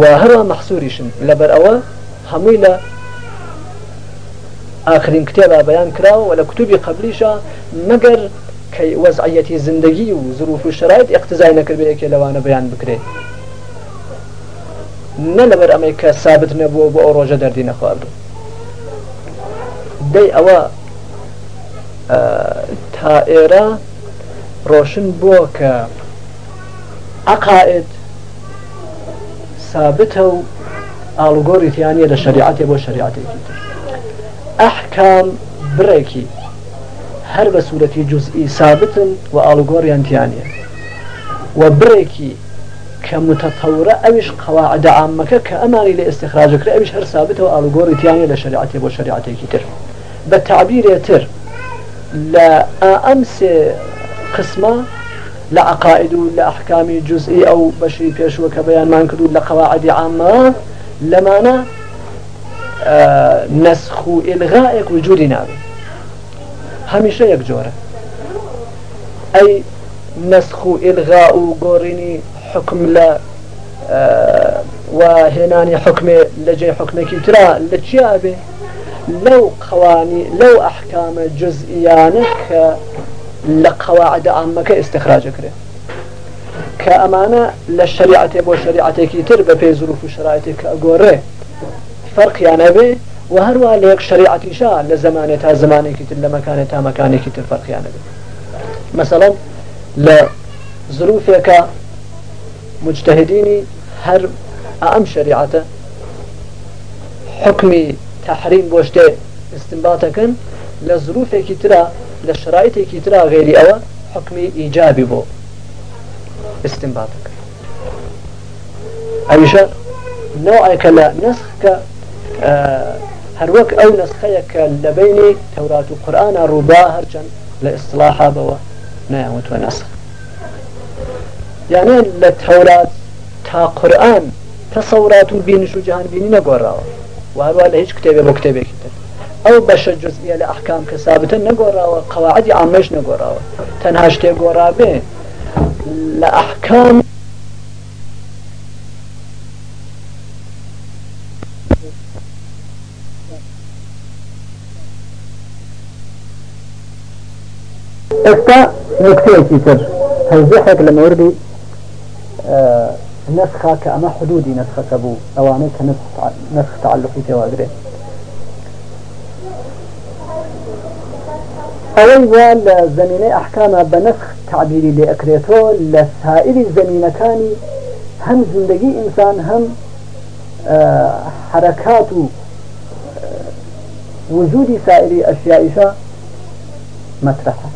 و هەروە مەحسووریشن لەبەر ئەوە هەمووی لە آخرین کتێبا بەیان کراوە و لە کتوبی قبلیشە مەگەر کە وەزعەتی زندگی و ظروف و شرایط اقتزای نەکردێ یەکێ لەوانە بەیان بکرێت نە لەبەر ئەمەی کە سابت نەبووە بۆ ئەو ڕۆژە دەردی نەخواردو دەی ئەوە تا ئێرە ڕۆشن بووە کە عقاعد ثابتە و ئالگۆریتیانە لە شریعەتێ بۆ شریعەتێکی تر. ئەحکام بڕێکی هەر بە سوورەتی جزئی سابتن و ئالگۆریانتیانە و بڕێکی کە متەتەورە ئەویش قەواعدە عامەکە کە ئەمانی لە ئێستخراجەکرا ئەویش هەر سابتەوە ئالگۆریتیانە لە شریعەتێ بۆ شریعەتێکی تر. بە تعبیرێتر لە ئەم سێ قسمة لعقائد لأحكام جزئي أو بشري بيش وكبيان ما نكدو لقواعد عامة. لمانا آه نسخ إلغائك وجودنا. نابي یەک جۆرە ئەی نسخ و ئلغا و گۆڕینی حکم لە وهێنانی حکمێ لە جێ حکمێکی ترا لە چیا بێ لەو قوانی لەو ئەحکامە جزئیانە کە لە قواعد عامەکە استخراجەکرێت کە ئەمانە لە شریعەتێ بۆ شریعەتێکی تر بە پێی ظروف شرایەتێک کە ئەگۆڕێ فەرقیانە بێ وهروا ليك شريعتي شاء لزمانة تا زمانك تل لمكانة تا مكانك تل فرق يعني مثلا لظروفك مجتهديني هر أم شريعته حكمي تحريم بوشته استنباطك لظروفك ترى لشرائطك ترى غير أو حكمي إيجابي بو استنباطك أيشا نوعك لا نسخك آه هەروەک ئەو نسخەیەکە لە بینی تەورات و قورآە ڕوودا هەرچەند لە ئیسلاحا بەوە نایوتوە نسخ. یانە لە تەورات تا قورآن تەسەورات و بینش و جهان بینی نەگۆڕاوە. و هەروە لە هیچ کتێبێ بۆ کتێبێکی تر ئەو بەشە جزئیە لە ئەحکام کە سابتن نەگۆڕاوە قواعدی ئامەش نەگۆڕاوە تەنها شتێ گۆڕابێ لە ئەحکام استا نكتة كتر توضيحك لما وردي آه، نسخة كأما حدودي نسخة كبو أواني كنسخ نسخ تعلقي تواجره أول وال زمينة أحكام بنسخ تعبيري لأكريتو لسائر زمينة كاني هم زندگي إنسان هم آه، حركات آه، وجود سائر أشياء مطرحة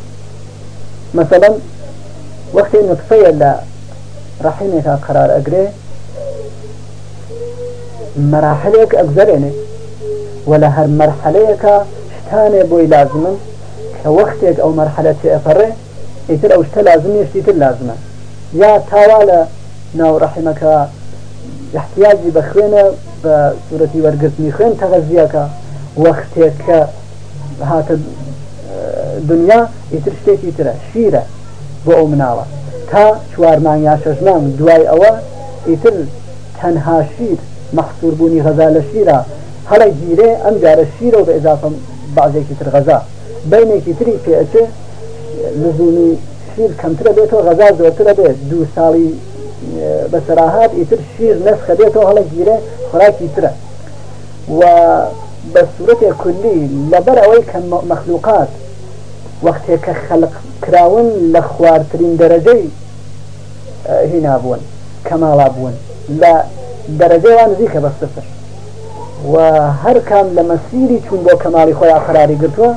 مثلا وقت نطفية لا رحمك قرار أجري مراحلك أجزرني ولا هر مرحليك شتاني کە وەختێک ئەو مەرحەلە تێ ئەپەڕێ ئیتر ئەو شتە لازم نیشتی تر لازمە. یا تاوا لە ناوڕەحمەکە احتیاجی بە خوێنە بە سوورەتی وەرگرتنی خوێن تەغەزیەکە وەختێک کە هاتە دنیا ئیتر شتێکی ترە شیرە بۆ ئەو مناوە. تا چوارمان یا شەژمان دوای ئەوە ئیتر تەنها شیر مەخصوربوونی غەزا لە شیرە. هەڵی گیرێ ئەم جارە شیرە و بە ئضافم بعضێکی تر غەزا. بینێکی تری پێچێ لزومی شیر کەمترە بێتەوە غەزا زۆرترە بێت. دوو ساڵی بەسەراهات ئیتر شیر نسخە بێتەوە هەڵە گیرێ خوراکی ترە. و بە صورتێ کولی لەبەر ئەوەی کە مەخلوقات وەختێک کە خەلق کراون لە خواردترین دەرەجەی هینا بوون کەماڵا بوون. لە دەرەجەوان نزیکە بە سفر و هەر کام لە مەسیری چون بۆ کەماڵی خۆیان قراری گرتووە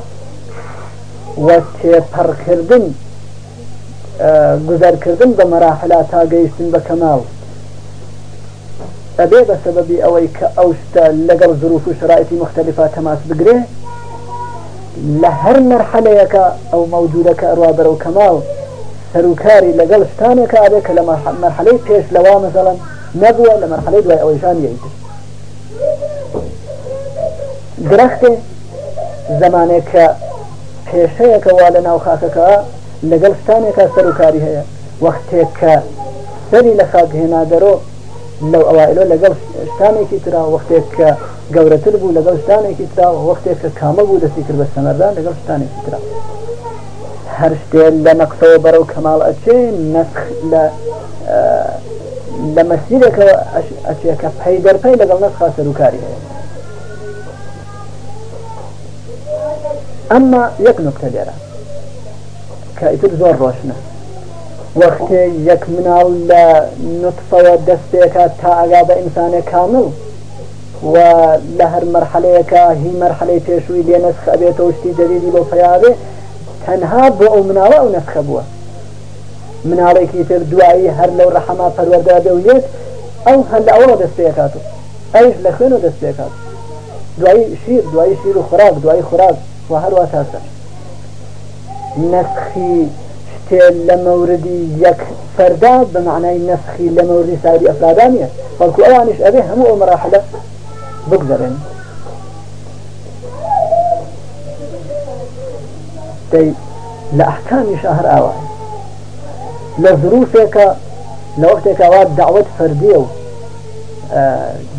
و تێپەڕکردن گوزارکردن بە مەراحلا تا گەیشتن بە کەماڵ ئەبێ بە سەبەبی ئەوەی کە ئەو شتە لەگەڵ ظروف و شرایەتی مختلفە تەماس بگرێ لە هەر مەرحەلەیەکە ئەو مەوجودەکە ئەروا بەرەو کەماڵ سەرکاری لەگەڵ شتانێکە ئابێ کە لە مەرحەلەی پێش لەوا مەزەڵم نەبووە لە مەرحەلەی دوای ئەوەیشان ییتر درەختێ زمانێک کە پێشەیەکە وا لە ناو خاکەکە لەگەڵ شتانێکە سەرکاری هەیە. وەختێک کە سەری لە خاک هێنادەرۆ لەو ئەوائلۆ لەگەڵ شتانێکی ترا وەختێک کە گەورەتر بوو لەگەڵ شتانێکی ترا وەختێک کە کامە بوو دەستی کرد بە سەمەردان لەگەڵ شتانێکی ترا. هەر شتێن لە نەقسەوە بەرەو کەماڵ ئەچێ نسخ لە لە مەسیرێکەوە ئەچێکە پەی دەرپەی لەگەڵ نسخا سەرکاری هەیە. ئەمما یەک نکتە لێرە. کە ئیتر زۆر ڕۆشنە. وەختێ یەک مناڵ لە نطفەوە دەستێکە تا ئەگا بە ئینسانێک کامل و لە هەر مەرحەلەیەەکە هی مەرحەلەی پێشووی لێ نسخ ئەبێتەوە شتی جەدیدی بۆ فیاابێ تەنها بۆ ئەو مناوە ئەو نسخە بووە. مناڵێکی تر دوایی هەر لەو ڕەحەما پەروەەردە بێ و یەک ئەو هەر لە ئەوە دەستێکات و. ئەیش لە خوێن و دەستێکات. دوایی شیر دوایی شیر و خوراک دوایی خوراک. و هەروە تاسە نسخی شتێ لە مەوردی یەک فەردا بە معنای نسخی لە مەوردی ساری ئەفرادانیە بەڵکو ئەوانش ئەبێ هەموو ئەو مراحلە بگذەرێن دەی لە ئەحکامی شەهر ئاوای. لە ظروفێکە لە وەختێک ئاوا داوت فەردیە و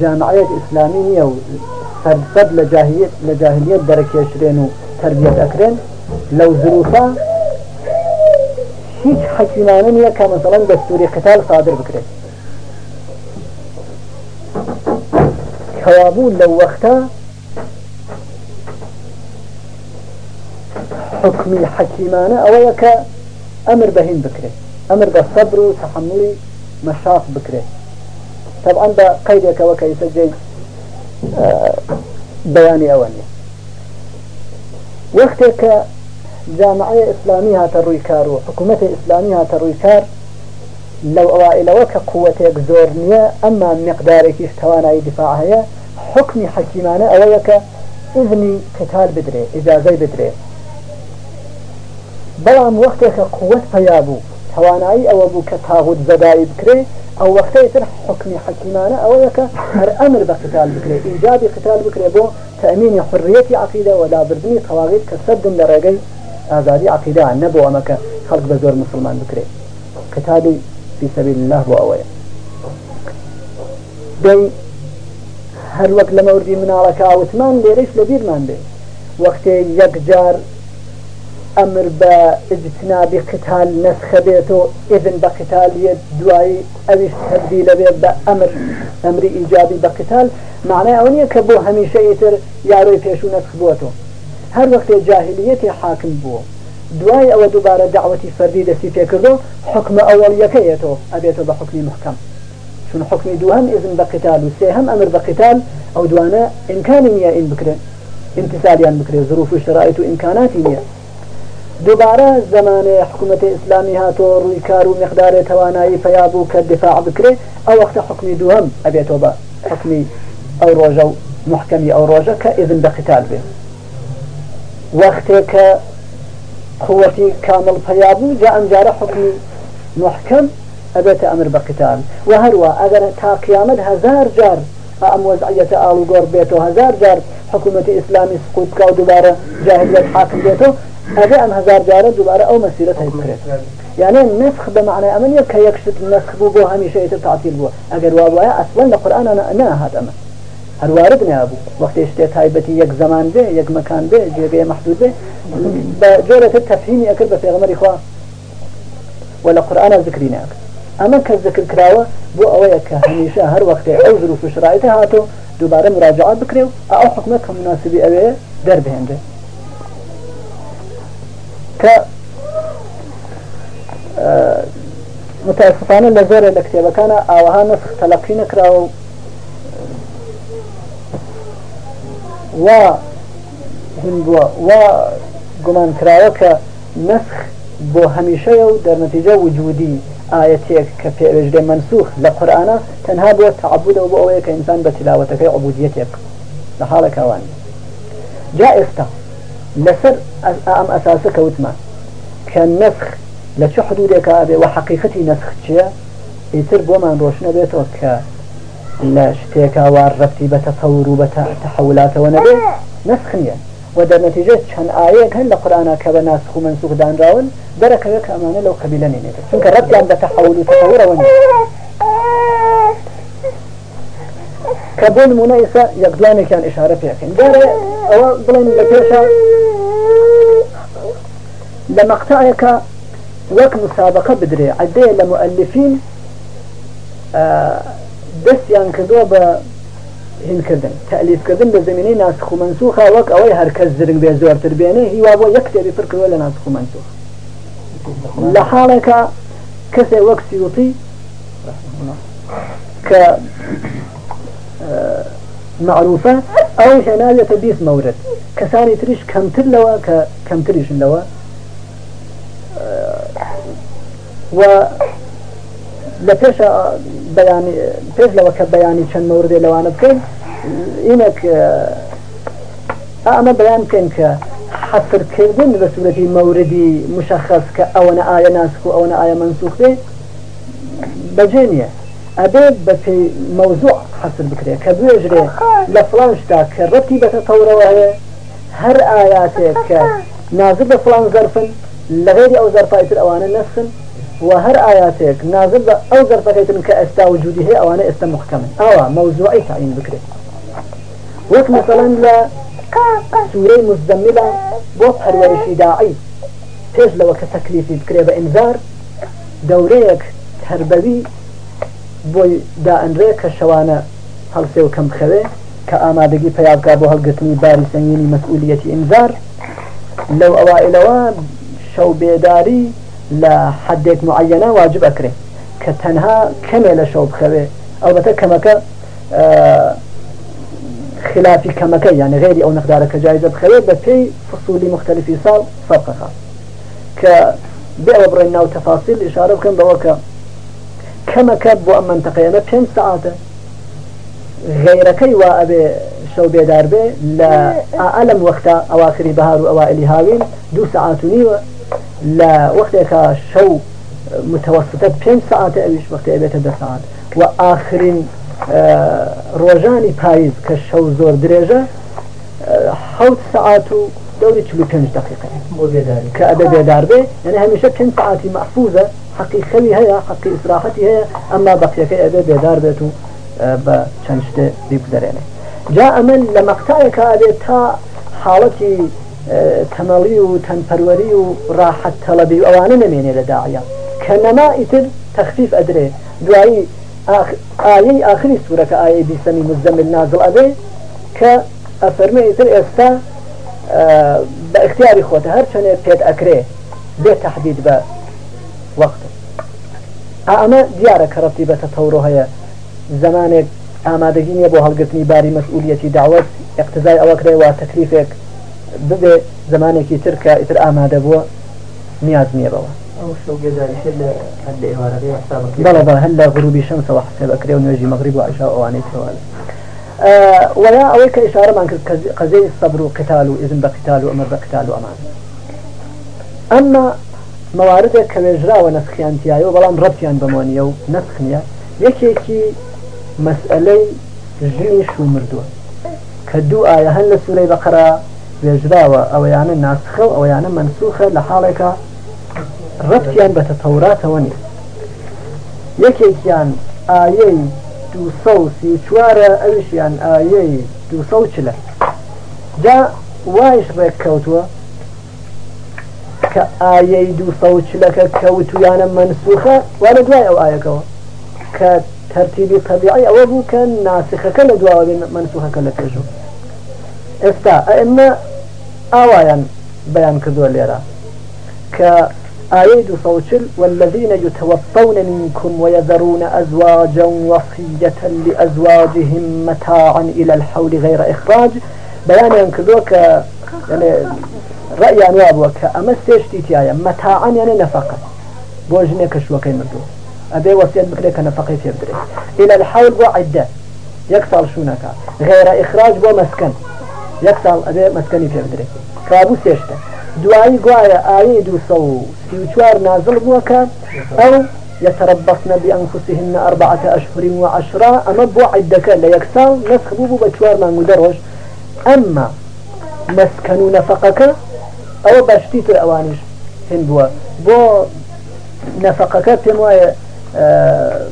جامعەت ئیسلامی و فەرسەد لە جاهلیت لە تربیت ئەکرێن لەو ظروفە هیچ حەکیمانە نییە کە مەسەڵەن دەستوری قتال صادر بکرێت کەوابوو لەو وەختە حکمی حەکیمانە ئەوەیە کە ئەمر بەهین بکرێت ئەمر بە سەبر و تحملی مەشاق بکرێت طبعا کە ئیسەجێ بەیانی ئەوە نیە وەختێک کە جامعە ئیسلامی هاتە ڕووی کار و حکوومەتی ئیسلامی هاتە ڕووی کار لەو ئەوائلەوە کە قووەتێک زۆر نییە ئەمما مقدارێکیش توانایی دفاع هەیە حکمی حەکیمانە ئەوەیە کە ئذنی قتال بدرێ ئجازەی بدرێ بەڵام وەختێکە قوت پیا بوو توانایی ئەوە بوو کە تاغوت ئەو وەختەی تر حکمی حەکیمانە ئەوەیە کە هەر ئەمر بە قتال ئیجابی قتال بکرێ بۆ تأمين حرية عقيدة ولا بردني طواغيت كسد لرجل آزادي عقيدة نبو أمك خلق بزور مسلمان بكري. قتالي في سبيل الله وأويا دي هر وقت لما وردي من على كاوتمان ليريش لبير من بي وقت يكجار أمر باجتناب قتال نسخ بيته إذن بقتال يد دواي أويش تبديل بيت بأمر أمر إيجابي بقتال معناه أونية كبو هميشة يتر ياروي فيشو نسخ بوته. هر وقت جاهليتي حاكم بو. دواي أو دوبارة دعوتي فردي دستي فكردو حكم أول يكيتو أبيتو بحكم محكم. شون حكم دوهم إذن بقتال وسيهم أمر بقتال أو دوانا إمكانية إن بكرة. امتثاليان بكرة. ظروف وشرائط وإمكاناتي دوباره زمان حكومة إسلامي هاتو روي كارو مقدار تواناي فيابو كالدفاع بكره أو وقت حكم دوهم أبيتو با حكمي أو روجو محكمي أو روجة كإذن بقتال به وقتك قوتي كامل فيابو جاء أمجار حكمي محكم أبيت أمر بقتال وهروا أجر تا قيامت هزار جار أم وضعية آل بيتو هزار جار حكومة إسلامي سقوط كاو دوباره جاهلية حاكم بيتو أبي أم هزار جارة دوباره أو مسيرة هيبكرت يعني النسخ بمعنى أمن يبكى يكشف النسخ بو بو هميشه يتبتعطيل بو. أجر وابوايا أصلا القرآن أنا أنا هذا أمن. هر وارد نه وقت اشته تایبتی یک زمان به یک مکان به جگه محدود به بجورة التفهيم أكل بفيغمر إخوة. ولا قرآن ذكري ناك أما كذكر كراوة بو أويك هميشة هر وقت أو ظروف شرائطها هاتو دوباره مراجعات بكريو. أو حكمك مناسبي أوي در بهنده کە متاسفانە لە زۆرێ لە کتێبەکانە ئاوەها نەسخ تەلەقی نەکراوە. و وا هندووە وا گومانکراوە کە نسخ بۆ هەمیشەیە و دەرنەتیجە وجودی ئاەتێک کە پێوێژێ منسوخ لە قورآە تەنها بۆ تعبودەوە بۆ ئەوەیە کە ئینسان بە تلاوەتەکەی عبودیەتێک. لە حاڵەکەوان جا ئێستا لەسەر ئەم ئەساسە کەوتمە کە نسخ لە چه حدودێکە ئەبێ و حقیقەتی نسخ چیە ئیتر بۆمان ڕۆشنە بێتەوە کە لە شتێکا وار ڕەتی بە تەفەور و بە تحولاتەوە نەبێ نسخنیە و در نتیجه چەند ئایەیەک هەن لە قورآنا کە بە ناسخ و منسوخ دانراون دەرەکەوێ کە ئەمانە لەو قبیلە نێنێت چونکە ڕەتیان بە تحول و تەفەورەوە ئێستا یەک دوانێکیان ئشارە پێکەین دارێ ئەوە بڵێن لە پێشە لە مەقتەیەکە وەک مسابقە بدرێ عدەیە لە مؤلفین دەستیان کردووە بە هینکردن تەلیفکردن بە زمینەی ناسخ و منسوخا وەک ئەوەی هەرکەس زرنگ بێ زۆرتر بێنێ هیوا بۆ یەک تێبی پر کردوە لە ناسخ و منسوخ لە حاڵێکە کەسێ وەک معروفە ئەو هێناوێتە بیست مەورد کەسانی تریش کەمتر لەوە کە کەمتریشن لەوە و لە پێش بەیانی پێش لەوە کە بەیانی چەند مەوردێ لەوانە بکەین ئینەک ئەمە بەیان بکەین کە حەسرکردن بە سوورەتی مەوردی مشخص کە ئەوەنە ئایا ناسک و ئەوەنە ئایا منسوخ بەجێ بە پێی مەوزوع حەسر بکرێت کە بێژرێ لە فلان شتا کە ڕەتی بەتە تەورەوە هەیە هەر ئاياتێک کە نازل بە فلان زەرفن لە غێری ئەو زەرفایتر ئەوانە وهر آياتك نازل أو ظرفك من كأستا وجوده أو أنا أستا محكما أو موضوعي تعين بكرة وك مثلا لا سورة مزدملة بو پرورشی داعی پیش لو كتكليفي بكرة بإنذار دوريك تربوي بۆی دائنرێ کە شەوانە هەڵسێ و کەم بخەوێ کە ئامادەگی پیابکە بۆ هەڵگرتنی باری سنگینی مەسئولیەتی ئینزار. لەو ئەوائلەوە شەو بێداری لە حدێک واجب ئەکرێ کە تەنها کەمێ لە شەو بخەوێ. ئەوبەتە کەمەکە خلافی کەمەکە یعنی غێری ئەو نەخدارەکە جایزە بخەوێت بە پێی فصولی مختلفی ساڵ فەرقەخە کە بێوە بڕێن ناو تەفاسیل کەمەکە بۆ ئەم منتەقەیەمە پێنج ساعتە غیرەکەی وا ئەبێ شەو بێدار بێ لە ئەلم وەختە ئەواخری بەهار و ئەوائلی هاوین دوو ساعت و نیوە لە وەختێکە شەو متوسطە پێنج ساعت ئەویش وەختی ئەبێتە دە ساعت و ئاخرین ڕۆژانی پاییز کە شەو زۆر درێژە حوت ساعت و دوري چلو پێنج دقیقه کە ئەبێ بێدار بێ یعنی هەمیشە پێنج ساعتی محفوظە حقی خەوی هەیە حقی ئیسراحەتی هەیە ئەمما بەقیەکەی ئەبێ بێدار بێت و بە چەند شتێ بیگوزارێنێ جا ئەمن لە مەقتایەکە ئەبێت تا حاڵەتی تەمەڵی و تەنپەروەری و ڕاحەت تەڵەبی و ئەوانە نمێنێ لە داعە کە نەما ئیتر تەخفیف ئەدرێ. دوایی ئاەی آخری سوورەکە ئاەی بیسەمی مزدەمل نازڵ ئەبێ کە ئەفەرمە ئیتر ئێستا بە اختیاری خۆتە هەر چەنێ پێت ئەکرێ. بێ تحدید بە وەقت ئەمە دیارە کە ڕەتی بە تەتەورۆ هەیە زمانێک ئامادەگی نیە بۆ هەڵگرتنی باری مەسئولیەتی داوت اقتزای ئەوە کرێەوە تەکلیفێک ببێ زمانێکی ترکە ئیتر ئامادە بووە نیاز نییە بەوە. بەڵێ بە هەل لە غروبی شەمسەوە حسێ بەکرێ و نوێژی مەغریب و عشا ئەوانەی تێوالە ولا ئەوەی کە ئشارەمان کرد قەزەی سەبر و قتال و ئذن بە قتال مواردێک کە وێژراوە نسخیانتیایە بەڵام ڕەتیان بمۆنیە و نسخنیە. یەکێکی مەسئلەی ژنی شو مردووە. کە دوو ئایا هەن لە سوورەی بەقرا وێژراوە ئەوەیانە ناسخە و ئەویانە منسوخە لە حاڵێکە ڕەتیان بە تەتەوراتەوە نیە. یەکێکیان ئایەی دوسە و سی چوارە ئەویشیان ئایەی دوسە و چلە. جا وایش ڕێک کەوتووە کە ئایەی دوسە و چلەکە کەوتویانە منسوخە وانە دوای ئەو ئاەکەەوە کە ترتیبی طبیعی ئەوە بوو کە ناسخەکە لە دواوە منسوخەکە لە پێشوو ئێستا ئەمە ئاوایان بەیان کردووە لێرە کە آية صوتل والذين يتوفون منكم ويذرون أزواجا وصية لأزواجهم متاعا إلى الحول غير إخراج. بيان ينكدوك يعني رأي أنواب وك أما استيشتي تيايا متاعا يعني نفقة. بوجنة كشوكي مردو. أبي وصية بكريك نفقي في بدري إلى الحول بو عدة. يكسل شونك غير إخراج بو مسكن. يكسل أبي مسكني في بدري كابو سيشته دوایی گوایە ئاەی دو سە و و نازل بووەکە ئەو يتربصن بأنفسهن أربعة أشهر وعشرة. أما بو عدك لا يكسال. نسخ بو بچوار ما مدرج أما مسكنو نفقك أو باشتيت الأوانش هن بوا بو نفقك تموي آه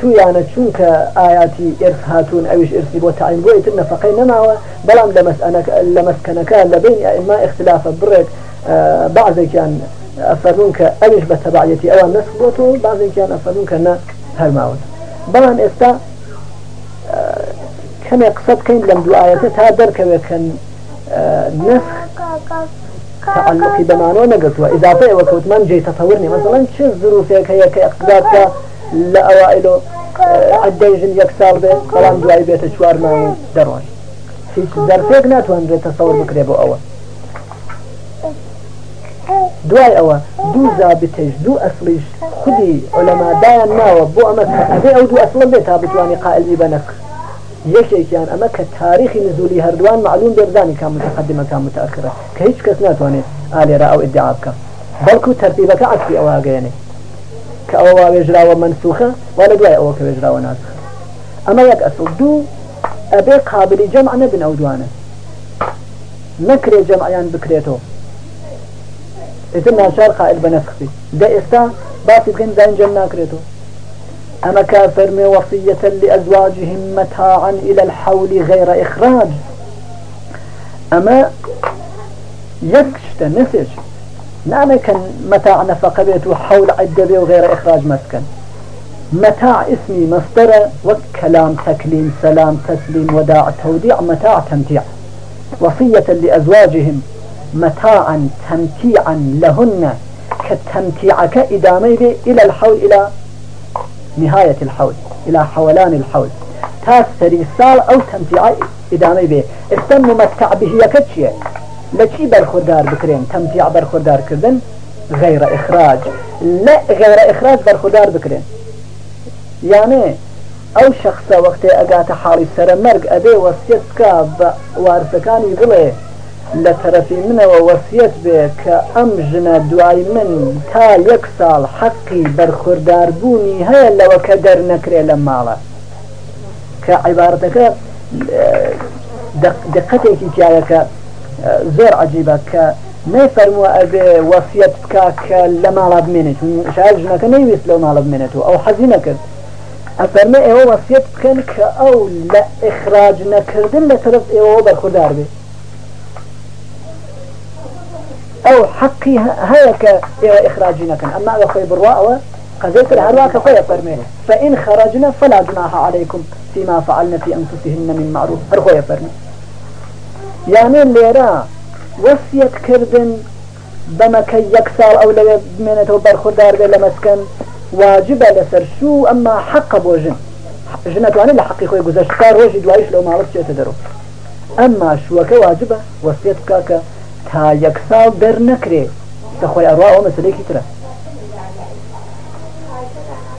تو يعني چونك آياتي إرث هاتون أوش إرثي بو تعين بو يتن نفقي نماوة بلام لمسأنك لمسكنك لبين إما اختلاف بريك آه بعض كان أفرون كأوش بتبعيتي أو النسخ بوتو بعض كان أفرون كنا هرماوت بلام استا آه كم يقصد كين لم دو آياتي تا دركوه كان آه نسخ تعلقي بمعنى نقلت وإضافة وكوت من جي تصورني مثلا شو الظروف هي كإقدارك لأوائله عديجن يكسال به بلان دواي بيت شوار ما دروش. هیچ دەرفێک ناتوانرێت تەسەور بکرێ بۆ ئەوە دوای ئەوە دوو زابتش دوو ئەسلیش خودی ئۆلەمادایان ناوە بۆ ئەمە ئەبێ ئەو دوو ئەسڵ بێت تا بتوانانی قائلبی بەنەق یەکێکیان ئەمە کە تاریخی نزولی هەردووان معلوم بێبزانی کا متقدمە کا متأخرە کە هیچ کەس ناتوانێت ئالێرا ئەو ئدعا بکە. بەڵکو ترتیبەکە عکسی ئەوە گەێنێ کە ئەوە وێژراوە منسوخە وە لە دوای ئەوە کە وێژراوە ناسخە. ئەمە یەک ئەسڵ دوو ئەبێ قابلی جەمع نەبن ئەو دوانە. نەکرێ جەمعیان بکرێتەوە قائل بە نەسخی دە ئێستا باسی بکەین داین جەم أما كافر من وصية لأزواجهم متاعا إلى الحول غير إخراج. أما يكشت نسج. نعم كان متاع نفقة بيت وحول عدة وغير إخراج مسكن. متاع اسمي مصدر وكلام تكليم سلام تسليم وداع توديع متاع تمتيع. وصية لأزواجهم متاعا تمتيعا لهن كتمتيعك إدامي إلى الحول إلى نهاية الحول إلى حولان الحول تاستري سال أو تمتيع إدامي به. استن ممتع به يكتشي لكي برخوردار بكرين تمتيع برخوردار كردن غير إخراج. لا غير إخراج برخوردار بكرين. يعني ئەو شخصە وەختێ ئەگاتە حاڵی سەرمەرگ ئەبێ وەسیەتکە بە وارسەکانی بڵێ لە تەرەفی منەوە وەسیەت بێ کە ئەم ژنە دوای من تا یەک ساڵ حەقی بەرخورداربوونی هەیە لەوە کە دەرنەکرێ لە ماڵە. کە عیبارەتەکە دقەتێکی تایەکە زۆر عجیبە کە نەفەرمووە ئەبێ وەسیەت بکە کە لە ماڵا بمێنێت شاید ژنەکە نەیویست لەو ماڵە بمێنێتەوە ئەو حەزی نەکرد ئەفەرمە ئێوە وەسیەت بکەن کە ئەو لە ئخراج نەکردن لە طرف ئێوە بەرخوردار بێ. أو حقي هيك إخراجنا كان أما أخوي برواء قضيت الهرواك خويا فرمي فإن خرجنا فلا جناح عليكم فيما فعلنا في أنفسهن من معروف. هر فرمي يعني ليرا وصيت كردن بمكي يكسال أو لو منته برخدار بلا مسكن واجبة لسر شو. أما حق بوجن جنة وأنا لحقي خوي گذشت کار روشی دوایش لو مالك چه تدرو أما شوكا واجبة وصيت كاكا تا يكسال در نكري تخوي أرواء ومسليكي ترى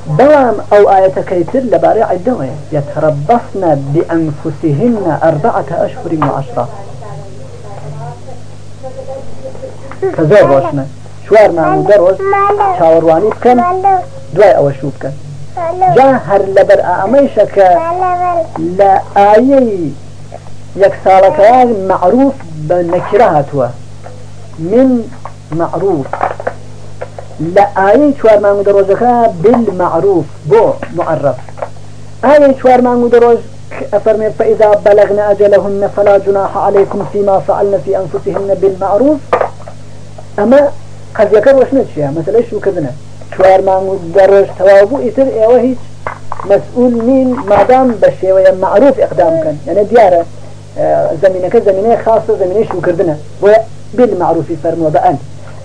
بلام أو آية كيتر لباري عدوه يتربصن بأنفسهن أربعة أشهر وعشرة كذا روشنا شوار ما مدروش شاورواني بكن دواي أو شو بكن جاهر لبر أميشك لا آية يكسالك معروف بنكرهتها من معروف. لا آية شوار ما مدروجك بالمعروف. بو معرف. آية شوار ما مدروج أفرمي فإذا بلغن أجلهن فلا جناح عليكم فيما فعلن في أنفسهن بالمعروف. أما قد يكر وشنت شيء؟ مثلا شو كذنا شوار ما مدروج توابو إتر إيوه هيك مسؤول مين مادام بشيوية معروف إقدام كان. يعني ديارة آه، زمينك زمينة خاصة زمينة شو كردنا؟ بالمعروف فرموا بأن.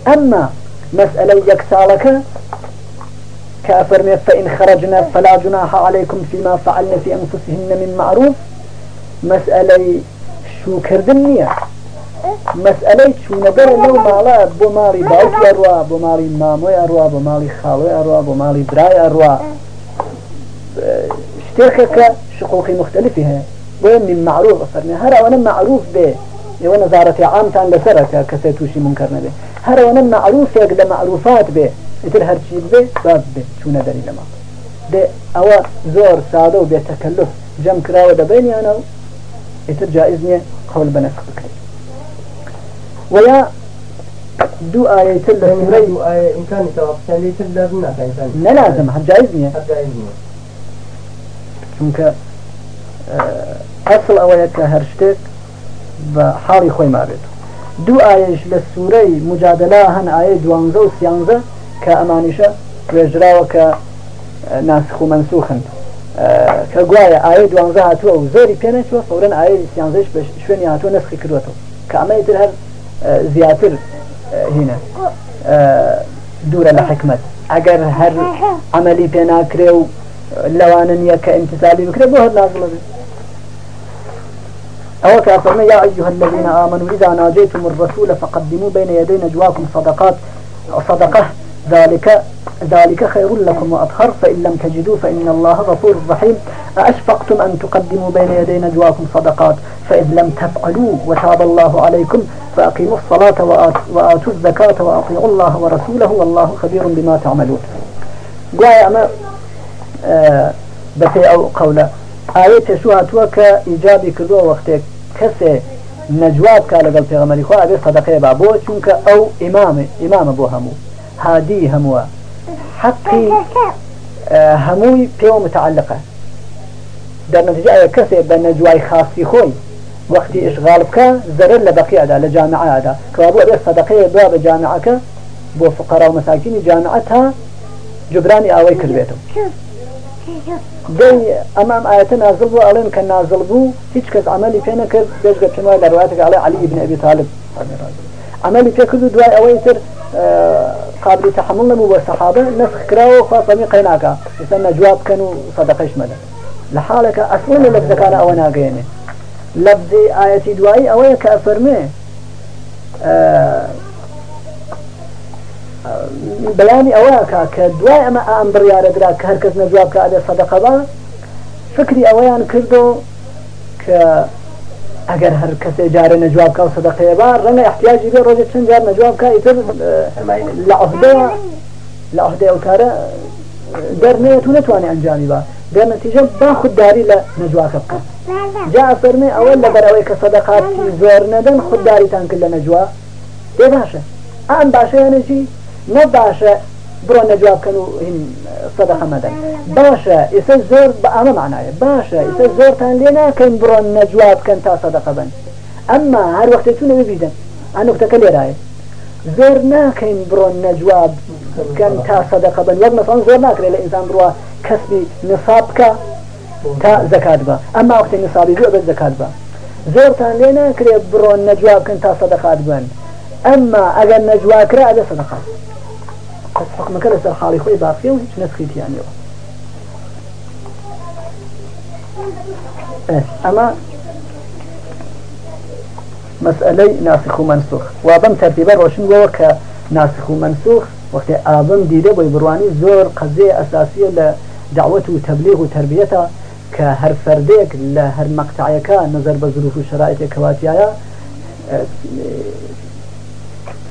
أما مسألة يكسالك كأفرمي فإن خرجنا فلا جناح عليكم فيما فعلنا في أنفسهن من معروف. مسألة شو كردنية مسألة شو نقر لو مالا؟ بماري باوك أروا بماري مامو أروا بماري خالو أروا بماري براي أروا اشتركك شقوقي مختلفة وين من معروف؟ أفرمي هرا وأنا معروف به. يو نظارة عام تان لسرك كسيتوشي منكر نبي. هر وأنا معروف يقد معروفات به. اتر هر چیز به باب به. چونه داری لما. ده أو زور ساده و تکلف جمع کراوه ده بین یعنی اتر جائز قول بنفق بکری. ويا دو دو آية إمكان يتوقف ثاني تل لازم نافع لا لازم. حد جائز نية حد جائز نية چونك أصل أويك هرشتك بحالي خوي ما بيتو دو آيش للسورة مجادلة هن آية دوانزة و سيانزة كأمانشة ويجراوة كناسخ ومنسوخا كقوايا آية دوانزة هاتوا و زوري بينشوا فورا آية سيانزش شويني هاتوا نسخي كروتو كأما يتر هر زياتر هنا دورة لحكمة اگر هر عملي بينا كريو لوانن يكا امتثالي بكري بو هر نازل بي أو كافرنا يا أيها الذين آمنوا إذا ناجيتم الرسول فقدموا بين يدي نجواكم صدقات صدقة ذلك ذلك خير لكم وأطهر فإن لم تجدوا فإن الله غفور رحيم. أشفقتم أن تقدموا بين يدي نجواكم صدقات؟ فإذ لم تفعلوا وتاب الله عليكم فأقيموا الصلاة وآتوا الزكاة وأطيعوا الله ورسوله والله خبير بما تعملون. قاية أما آه بتي أو قولة. آية شو هاتوا كإيجابي كذو وقتك. كسي نجواب كان لقل پیغمبری خواه ابي صدقه بابو چونك أو امام امام بو همو هادي همو. حقي آه هموي پیو متعلقه. در نتيجة إيه كسي بنجواي خاصي خوي وقتی اشغال بك زرر لبقي ادا لجامعة ادا. كوابو ابي صدقه باب جامعك بو فقراء ومساكين جامعتها جبراني اوي كربيتو دەی ئەمام ئاەتە نازل بوو ئەڵێن کە نازل بوو هیچ کەس عملی پێ نەکرد دەشگە چما لە ڕاتێک ئەڵێ علی ابن ئەبی طالب. عملی پێکرد و دوای ئەوەی تر قابل تحمل نبوو بە سەحابە نسخ کراوە خوا سەمی قەیناکە ئێستا نەجواب بکەن و سەدەقەش مەدە لە حالەکە ئەسڵ لە لەبزەکانە ئەوە ناگەێنێ لەبزی ئاەتی دوایی ئەوەیە کە ئەفەرمێ بەیانی ئەوەکە کە دوای ئەمە ئەم بڕیاەدرا کە هەرکەس نەجواب کە ئەدە سەدەقە بە فکری ئەوەیان کردو کە ئەگەر هەر کەسێ جارە نەجواب کا و سەدەقەیە بە ڕەنگە احتیاجی بێ ڕۆژێک چەند جار نەجواب کا ئیتر لە عهدە لە عهدە ئەو کارە دەرنێت و نتوانێت ئەنجامی بە. دەر نتیجە با خودداری لە نەجواکە بکە. جا فەرمێ ئەوە لە بەرەوەی کە سەدەقاتی زۆر نەدەن خودداریتان کرد لە نەجوا. دێ باشە. ئەم باشە یانەجی نباشە بڕۆ نەجوابکەن و هین سەدەخە مەدەن باشە ئێستا زۆر بە ئەمە معناە باشە ئێستا زۆرتان لێ ناکەین بڕۆن نەجواب بکەن تا سەدەقە بن ئەمما هەر وەختە چوونە ببیدن ئەنوکتەکە لێرایە زۆر ناکەین بڕۆن نەجواب کەن تا سەدەقە بن وەک مەسان زۆر ناکرێت لە ئینسان بڕوە کەسبی نصاب بکە تا زەکات بە ئەمما وقتی نصابی زۆر بێت زەکات بە زۆرتان لێ ناکرێت بڕۆن نەجواب بکەن تا سەدەقات بن ئەمما ئەگەر نەجواکرا ئەبێ سەدەقات قەس حکمەکە لەسەر حاڵی خۆی باقیە و هیچ نەسخیتیانەوە ئەمە مەسئلەی ناسخ و منسوخ. وا بەم تەرتیبە ڕۆشن بووەوە کە ناسخ و منسوخ وەختێ ئاڵم دیدە بۆی بڕوانی زۆر قەزێ ئەساسیە لە داوت و تەبلیغ و تربیەتە کە هەر فەردێک لە هەر مەقطعەکە نظر بە ظروف و شرایطێک کەواتیایە.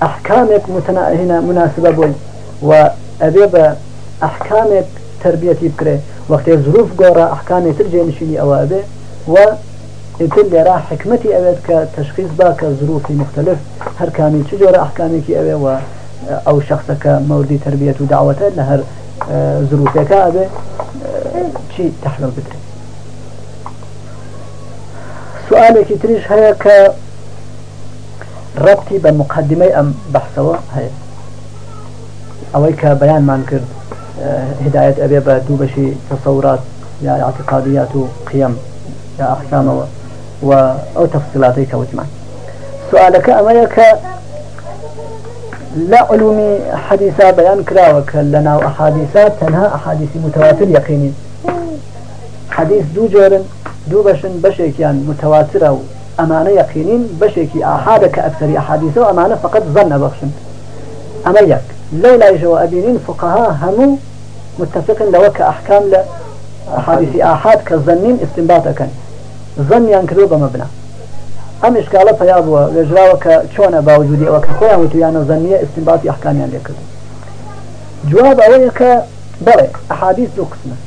ئەحکامێک متەناهێنە مناسبە بۆی مناسبة بوي وأبي أحكامك تربيتي بكري وقت ظروف قورا أحكامي ترجي نشيني أو أبي و يتل لرا حكمتي أبد كتشخيص باك ظروف مختلف. هر كامي تجور أحكامك أبي و أو شخصك موردي تربية ودعوة لهر آه، ظروفك أبي آه، شيء تحمل بكري سؤالك تريش هيا ك ربطي بمقدمة أم أويك بيان ما نكرد آه، هداية أبي بدوبشي تصورات يا اعتقاديات وقيم يا أحكام و أو تفصيلاتي كوتمان سؤالك أمريك لا علوم حديثة بيان كراوك لنا أحاديثات تنها أحاديث متواتر يقيني حديث دو جورن دو بشن بشيكيان متواترة أمانة يقينين بشيكي أحادة كأكثر أحاديثة وأمانة فقط ظن بخشن أمريك لولا يجوا أبينين فقهاء همو متفق لو كأحكام لأحاديث آحاد استنباطا كان بە مەبنا ئەم اشکالە پیا بووە لەژراوە کە چۆنە باوجودی ئەوە کە خۆیان وتیانە زەنیە استنباتی ئەحکامیان لێکرد جواب کە بەڵێ ئەحادیث دوو قسمە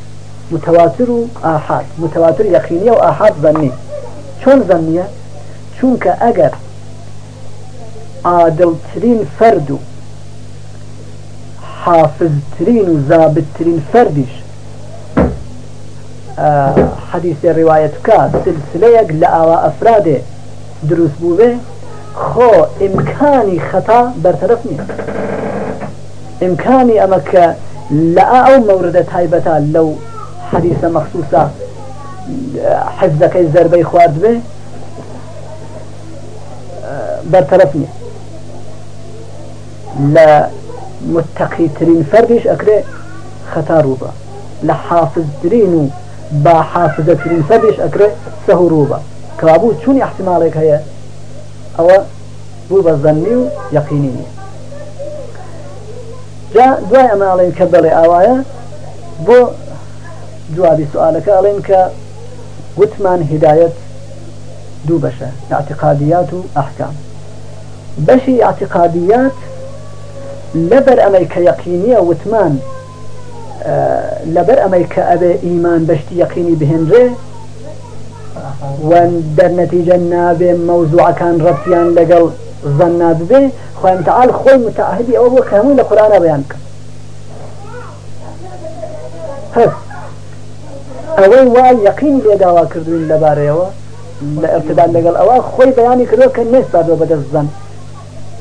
متواتر و ئاحاد متواتر یەقینیە و ئاحاد زەنی چۆن زەنیە چونکە ئەگەر عادلترین فرد و حافظترین و زابترین فردیش حديث الرواية كا سلسلة لأوا أفراد دروس بوبه خو إمكاني خطأ برطرفني إمكاني أمك لا أو موردة هايبتا لو حديث مخصوصة حفظك الزربي خوارد به برطرفني لا متقي ترين فردش أكره خطا روبا لحافظ ترين با حافظة ترين سبيش أكره سهروبا كابو چون احتمالك هي أو بو بظني يقيني جاء دواء أما عليهم كبالي آوايا بو جوابي سؤالك عليهم ك وتمان هداية دو بشا اعتقاديات وأحكام بشي اعتقاديات لبر أمريكا يقينية وتمان لەبەر ئەمەی کە ئەبێ ئیمان بەشتی یەقینی بهێنرێ وان دەرنەتیجە نابێ مەوزوعەکان ڕەتیان لەگەڵ زەن نابێ خۆیان تعال خۆی متعهدی ئەوە بۆ کەمووی لە قورآە بەیان کە هەست ئەوەی وای یەقین لێداوا کردوین لەبارەیەوە لە ارتداد لەگەڵ ئەوە خۆی بەیانی کردو کە نێستادەوە بەدەست زەن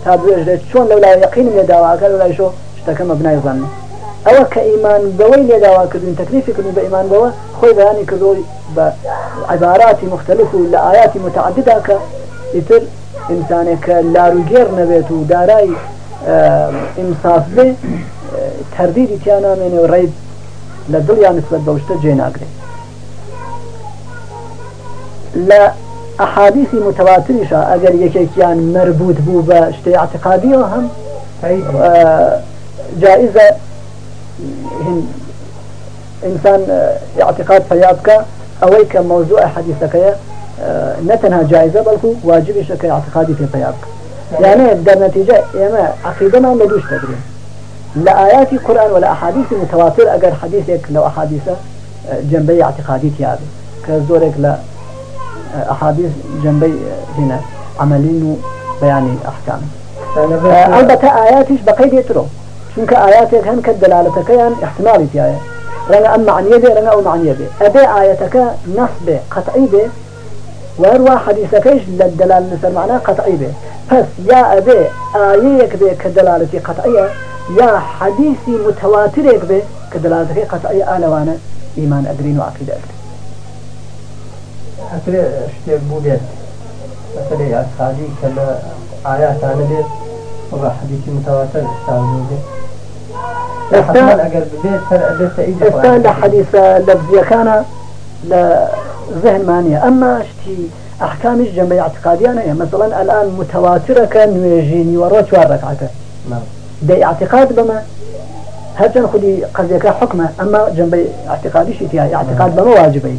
تا بێژێت چۆن لەولا یەقین لێداواکە لەلای شۆ شتەکە مەبنای زانە ئەوە کە ئیمان بەوەی لێداواکردن تەکلیفی کردن بە ئیمان بەوە خۆی بەیانی کردۆی بە عباراتی مختلف و لە ئاياتی متعددا کە ئیتر ئینسانێک کە لاروگێر نەبێت و دارای ئینساف بێ تردیدی تیانامێنێ و ڕێید لە دڵیان نسبت بە شتە جێ ناگرێت لە ئەحادیثی متواتریشە ئەگەر یەکێکیان مربوط بوو بە شتەی اعتقادیەوە هەم جائزە إنسان آه، اعتقاد فيابك أويك موضوع حديثك آه، نتنها جائزة بل واجب شك اعتقادي في فيابك يعني در نتيجة يعني عقيدة ما ندوش تدري. لا آيات القرآن ولا أحاديث متواتر أجر حديثك لو أحاديث آه، جنبي اعتقادي تيابي. كزورك لا. أحاديث جنبي هنا. عملين وبياني أحكام البته آياتش بقيد يترو؟ چونکە ئاياتێک هەن کە دەلالەتەکەیان احتمالی تایە ڕەنگە ئەم معنیە بێ ڕەنگە ئەو معنیە بێ ئەبێ ئاەتەکە نەس بێ قەتعی بێ وهروە حەدیثەکەیش لە دەلال لەسەر معنا قەتعی بێ پس يا أبي آيك بي كدلالة قطعية يا حديثي متواترك بي كدلالة قطعية. آلوانا إيمان أدرين وعقيدة أدرين. مثلا يا أصحابي كلا آيات أنا بيت والله حديثي متواتر استعملوا بيت حتما أجر ببيت فأدرت إيجا استان لحديث لفظية كان لذهن مانية. أما أشتي أحكام الجمع اعتقاديانا مثلا الآن متواترة كان يجيني وروش ركعة نعم. دي اعتقاد بما هرچن خودی قضیه حکمه أما جنبه اعتقادی شیتی اعتقاد بما واجبة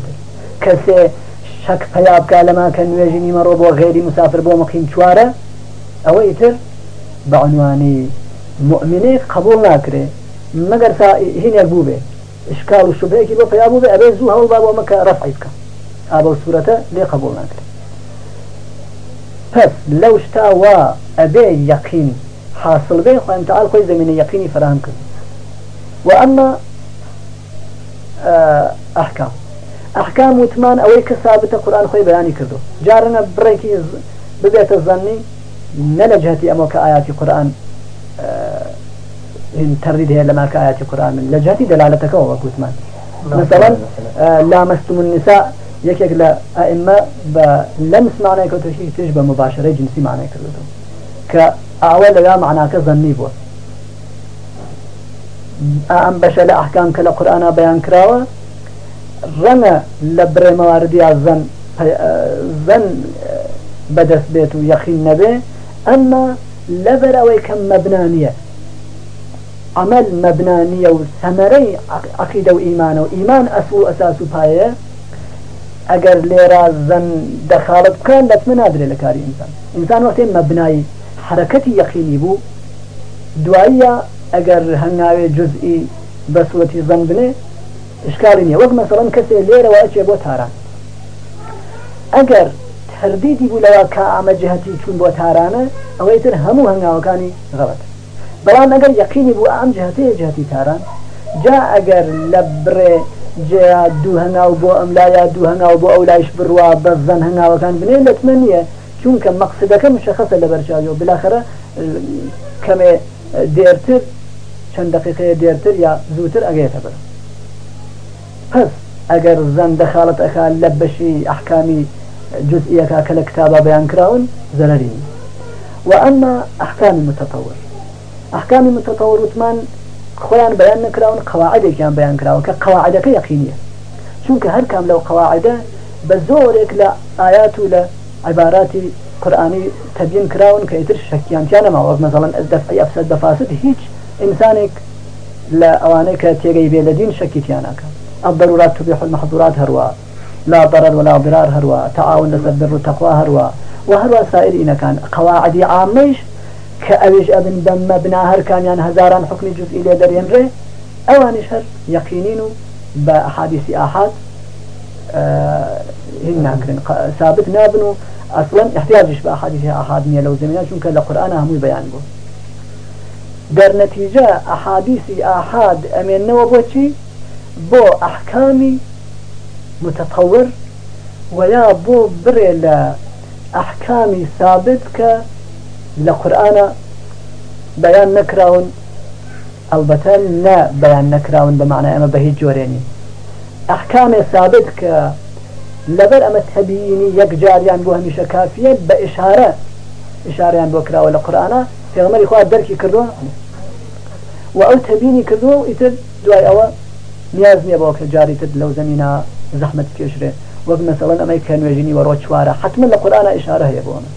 کسی شک پیاب که لما کن نوێژی نیمەڕۆ بۆ غێری مسافر بۆ مقیم چوارە ئەوە ئیتر بە عنوانی مؤمنێ قبول ناکرێ مەگەر هینێک بوو بێ اشکال و شبهەیەکی بۆ پیابوو بێ ئەبێ زوو هەوڵ با بۆ مەکە ڕفعی بکە ئابە سوورەتە لێ قبول ناکرێت پس لەو شتا وا ئەبێ یەقین حاصل بێ خۆ امتعال خۆی زمینە أحكام وثمان أو كثابتة قرآن خوي بياني كردو. جارنا بريكي ببيت الظني نلجهتي أمو كآيات قرآن إن تردها لما كآيات قرآن. من لجهتي دلالتك هو وثمان مثلا لامستم النساء يكيك لا أئمة بلمس معنى كتشي تشبه مباشرة جنسي معنى كردو. كأول لا معناك ظني بوه. ئەم بەشە لە ئەحکام کە لە قورآنا بەیان کراوە ڕەنە لە برێ مەواردیا زەن زەن بەدەست بێت و یەخین نەبێ ئەمما لەبەر ئەوەی کەم مەبنانیە عمل مەبنانیە و سەمەرەی عقیدە و ئیمانە و ئیمان ئەسو و ئەساس و پایە ئەگەر لێرا زەن دەخاڵت بکەن دەتمە نادرێت لە کاری ئینسان. ئینسان وەختێ مەبنایی حرەکەتی یەقینی بوو دواییە ئەگەر هەنگاوێ جزئی بە سوەتی زەن بنێ شکاری نییە. وەک مەسەڵەن کەسێ لێرەوە ئەچێ بۆ تاران. ئەگەر هەردیدی بوو لەوە کا ئامە جهتی چون بۆ تارانە ئەوەی تر هەموو هەنگاوەکانی غەڵت بەڵام ئەگەر یەقینی بوو ئەم جهتەیە جهتی تاران جا ئەگەر لە بڕێ جیا دوو هەنگاو بۆ ئەم لایە دوو هەنگاو بۆ ئەو لایش بڕوا بە زەن هەنگاوەکان بنێ لەتمە نییە. چونکە مەقصدەکە مشخصە لە بەرچاوی بلاخرە کەمێ دێرتر چەند دقیقەیە دێرتر یا زووتر ئەگەیتە بەر پس ئەگەر زەن دەخالت ئەکا لە بەشی ئەحکامی جزئیەکە کە لە کتابە بەیان وأما أحكام المتطور أحكام المتطور وثمان خۆیان بەیان نکراون قواعدێکیان بەیان کراوە کە قواعدەکە یقینیە چونکە هەر کام لەو قواعدە بە زۆرێک لە ئايات و لە عباراتی قورآانی تبیین کراون کە ئیتر شکیانتیانەما وەک مەزەڵەن دەفعی ئەفسد بەفاسد هیچ إنسانك لا أوانك تيجي بلدين شكيتيانك الضرورات تبيح المحظورات هروا. لا ضرر ولا ضرار هروا. تعاون لسبر التقوى هروا. وهروا سائر إن كان قواعد عاميش كأويش أبن دم مبنى هر كان يعني هزاران حكم جزئي لدر ينري أوانش هر يقينين بأحاديث آحاد آه هن ثابت نابنو. أصلا احتياجش بأحاديث آحاد مية لو زمينا شنك لقرآن هم بيان بو. در نتیجه احادیثی آحاد امینەوە بۆچی بۆ ئەحکامی متطور ویا بۆ برێ لە ئەحکامی ثابت کە لە قورآە بەیان نەکراون ئەلبەتە نە بەیان نەکراون بەمانە ئەمە بە هیچ جۆرێنی. ئەحکامێ ثابت کە لەبەر ئەمە تەبیینی یەک جاریان بۆ هەمیشە کافیە بە ئشارە ئشاریان بۆ کراوە لە قورآە پێغمەری خوا دەرکی کردووە؟ و ئەو تەبینی کردووە و ئیتر دوای نیاز نییە بەوە کە جاری تر لەو زمینە زەحمت پێشرێ وەک مەسەڵەن ئەمەی کە نوێژینی وەڕۆ چوارە حتمما لە قورآە ئشارە هەیە بۆ ئەمە.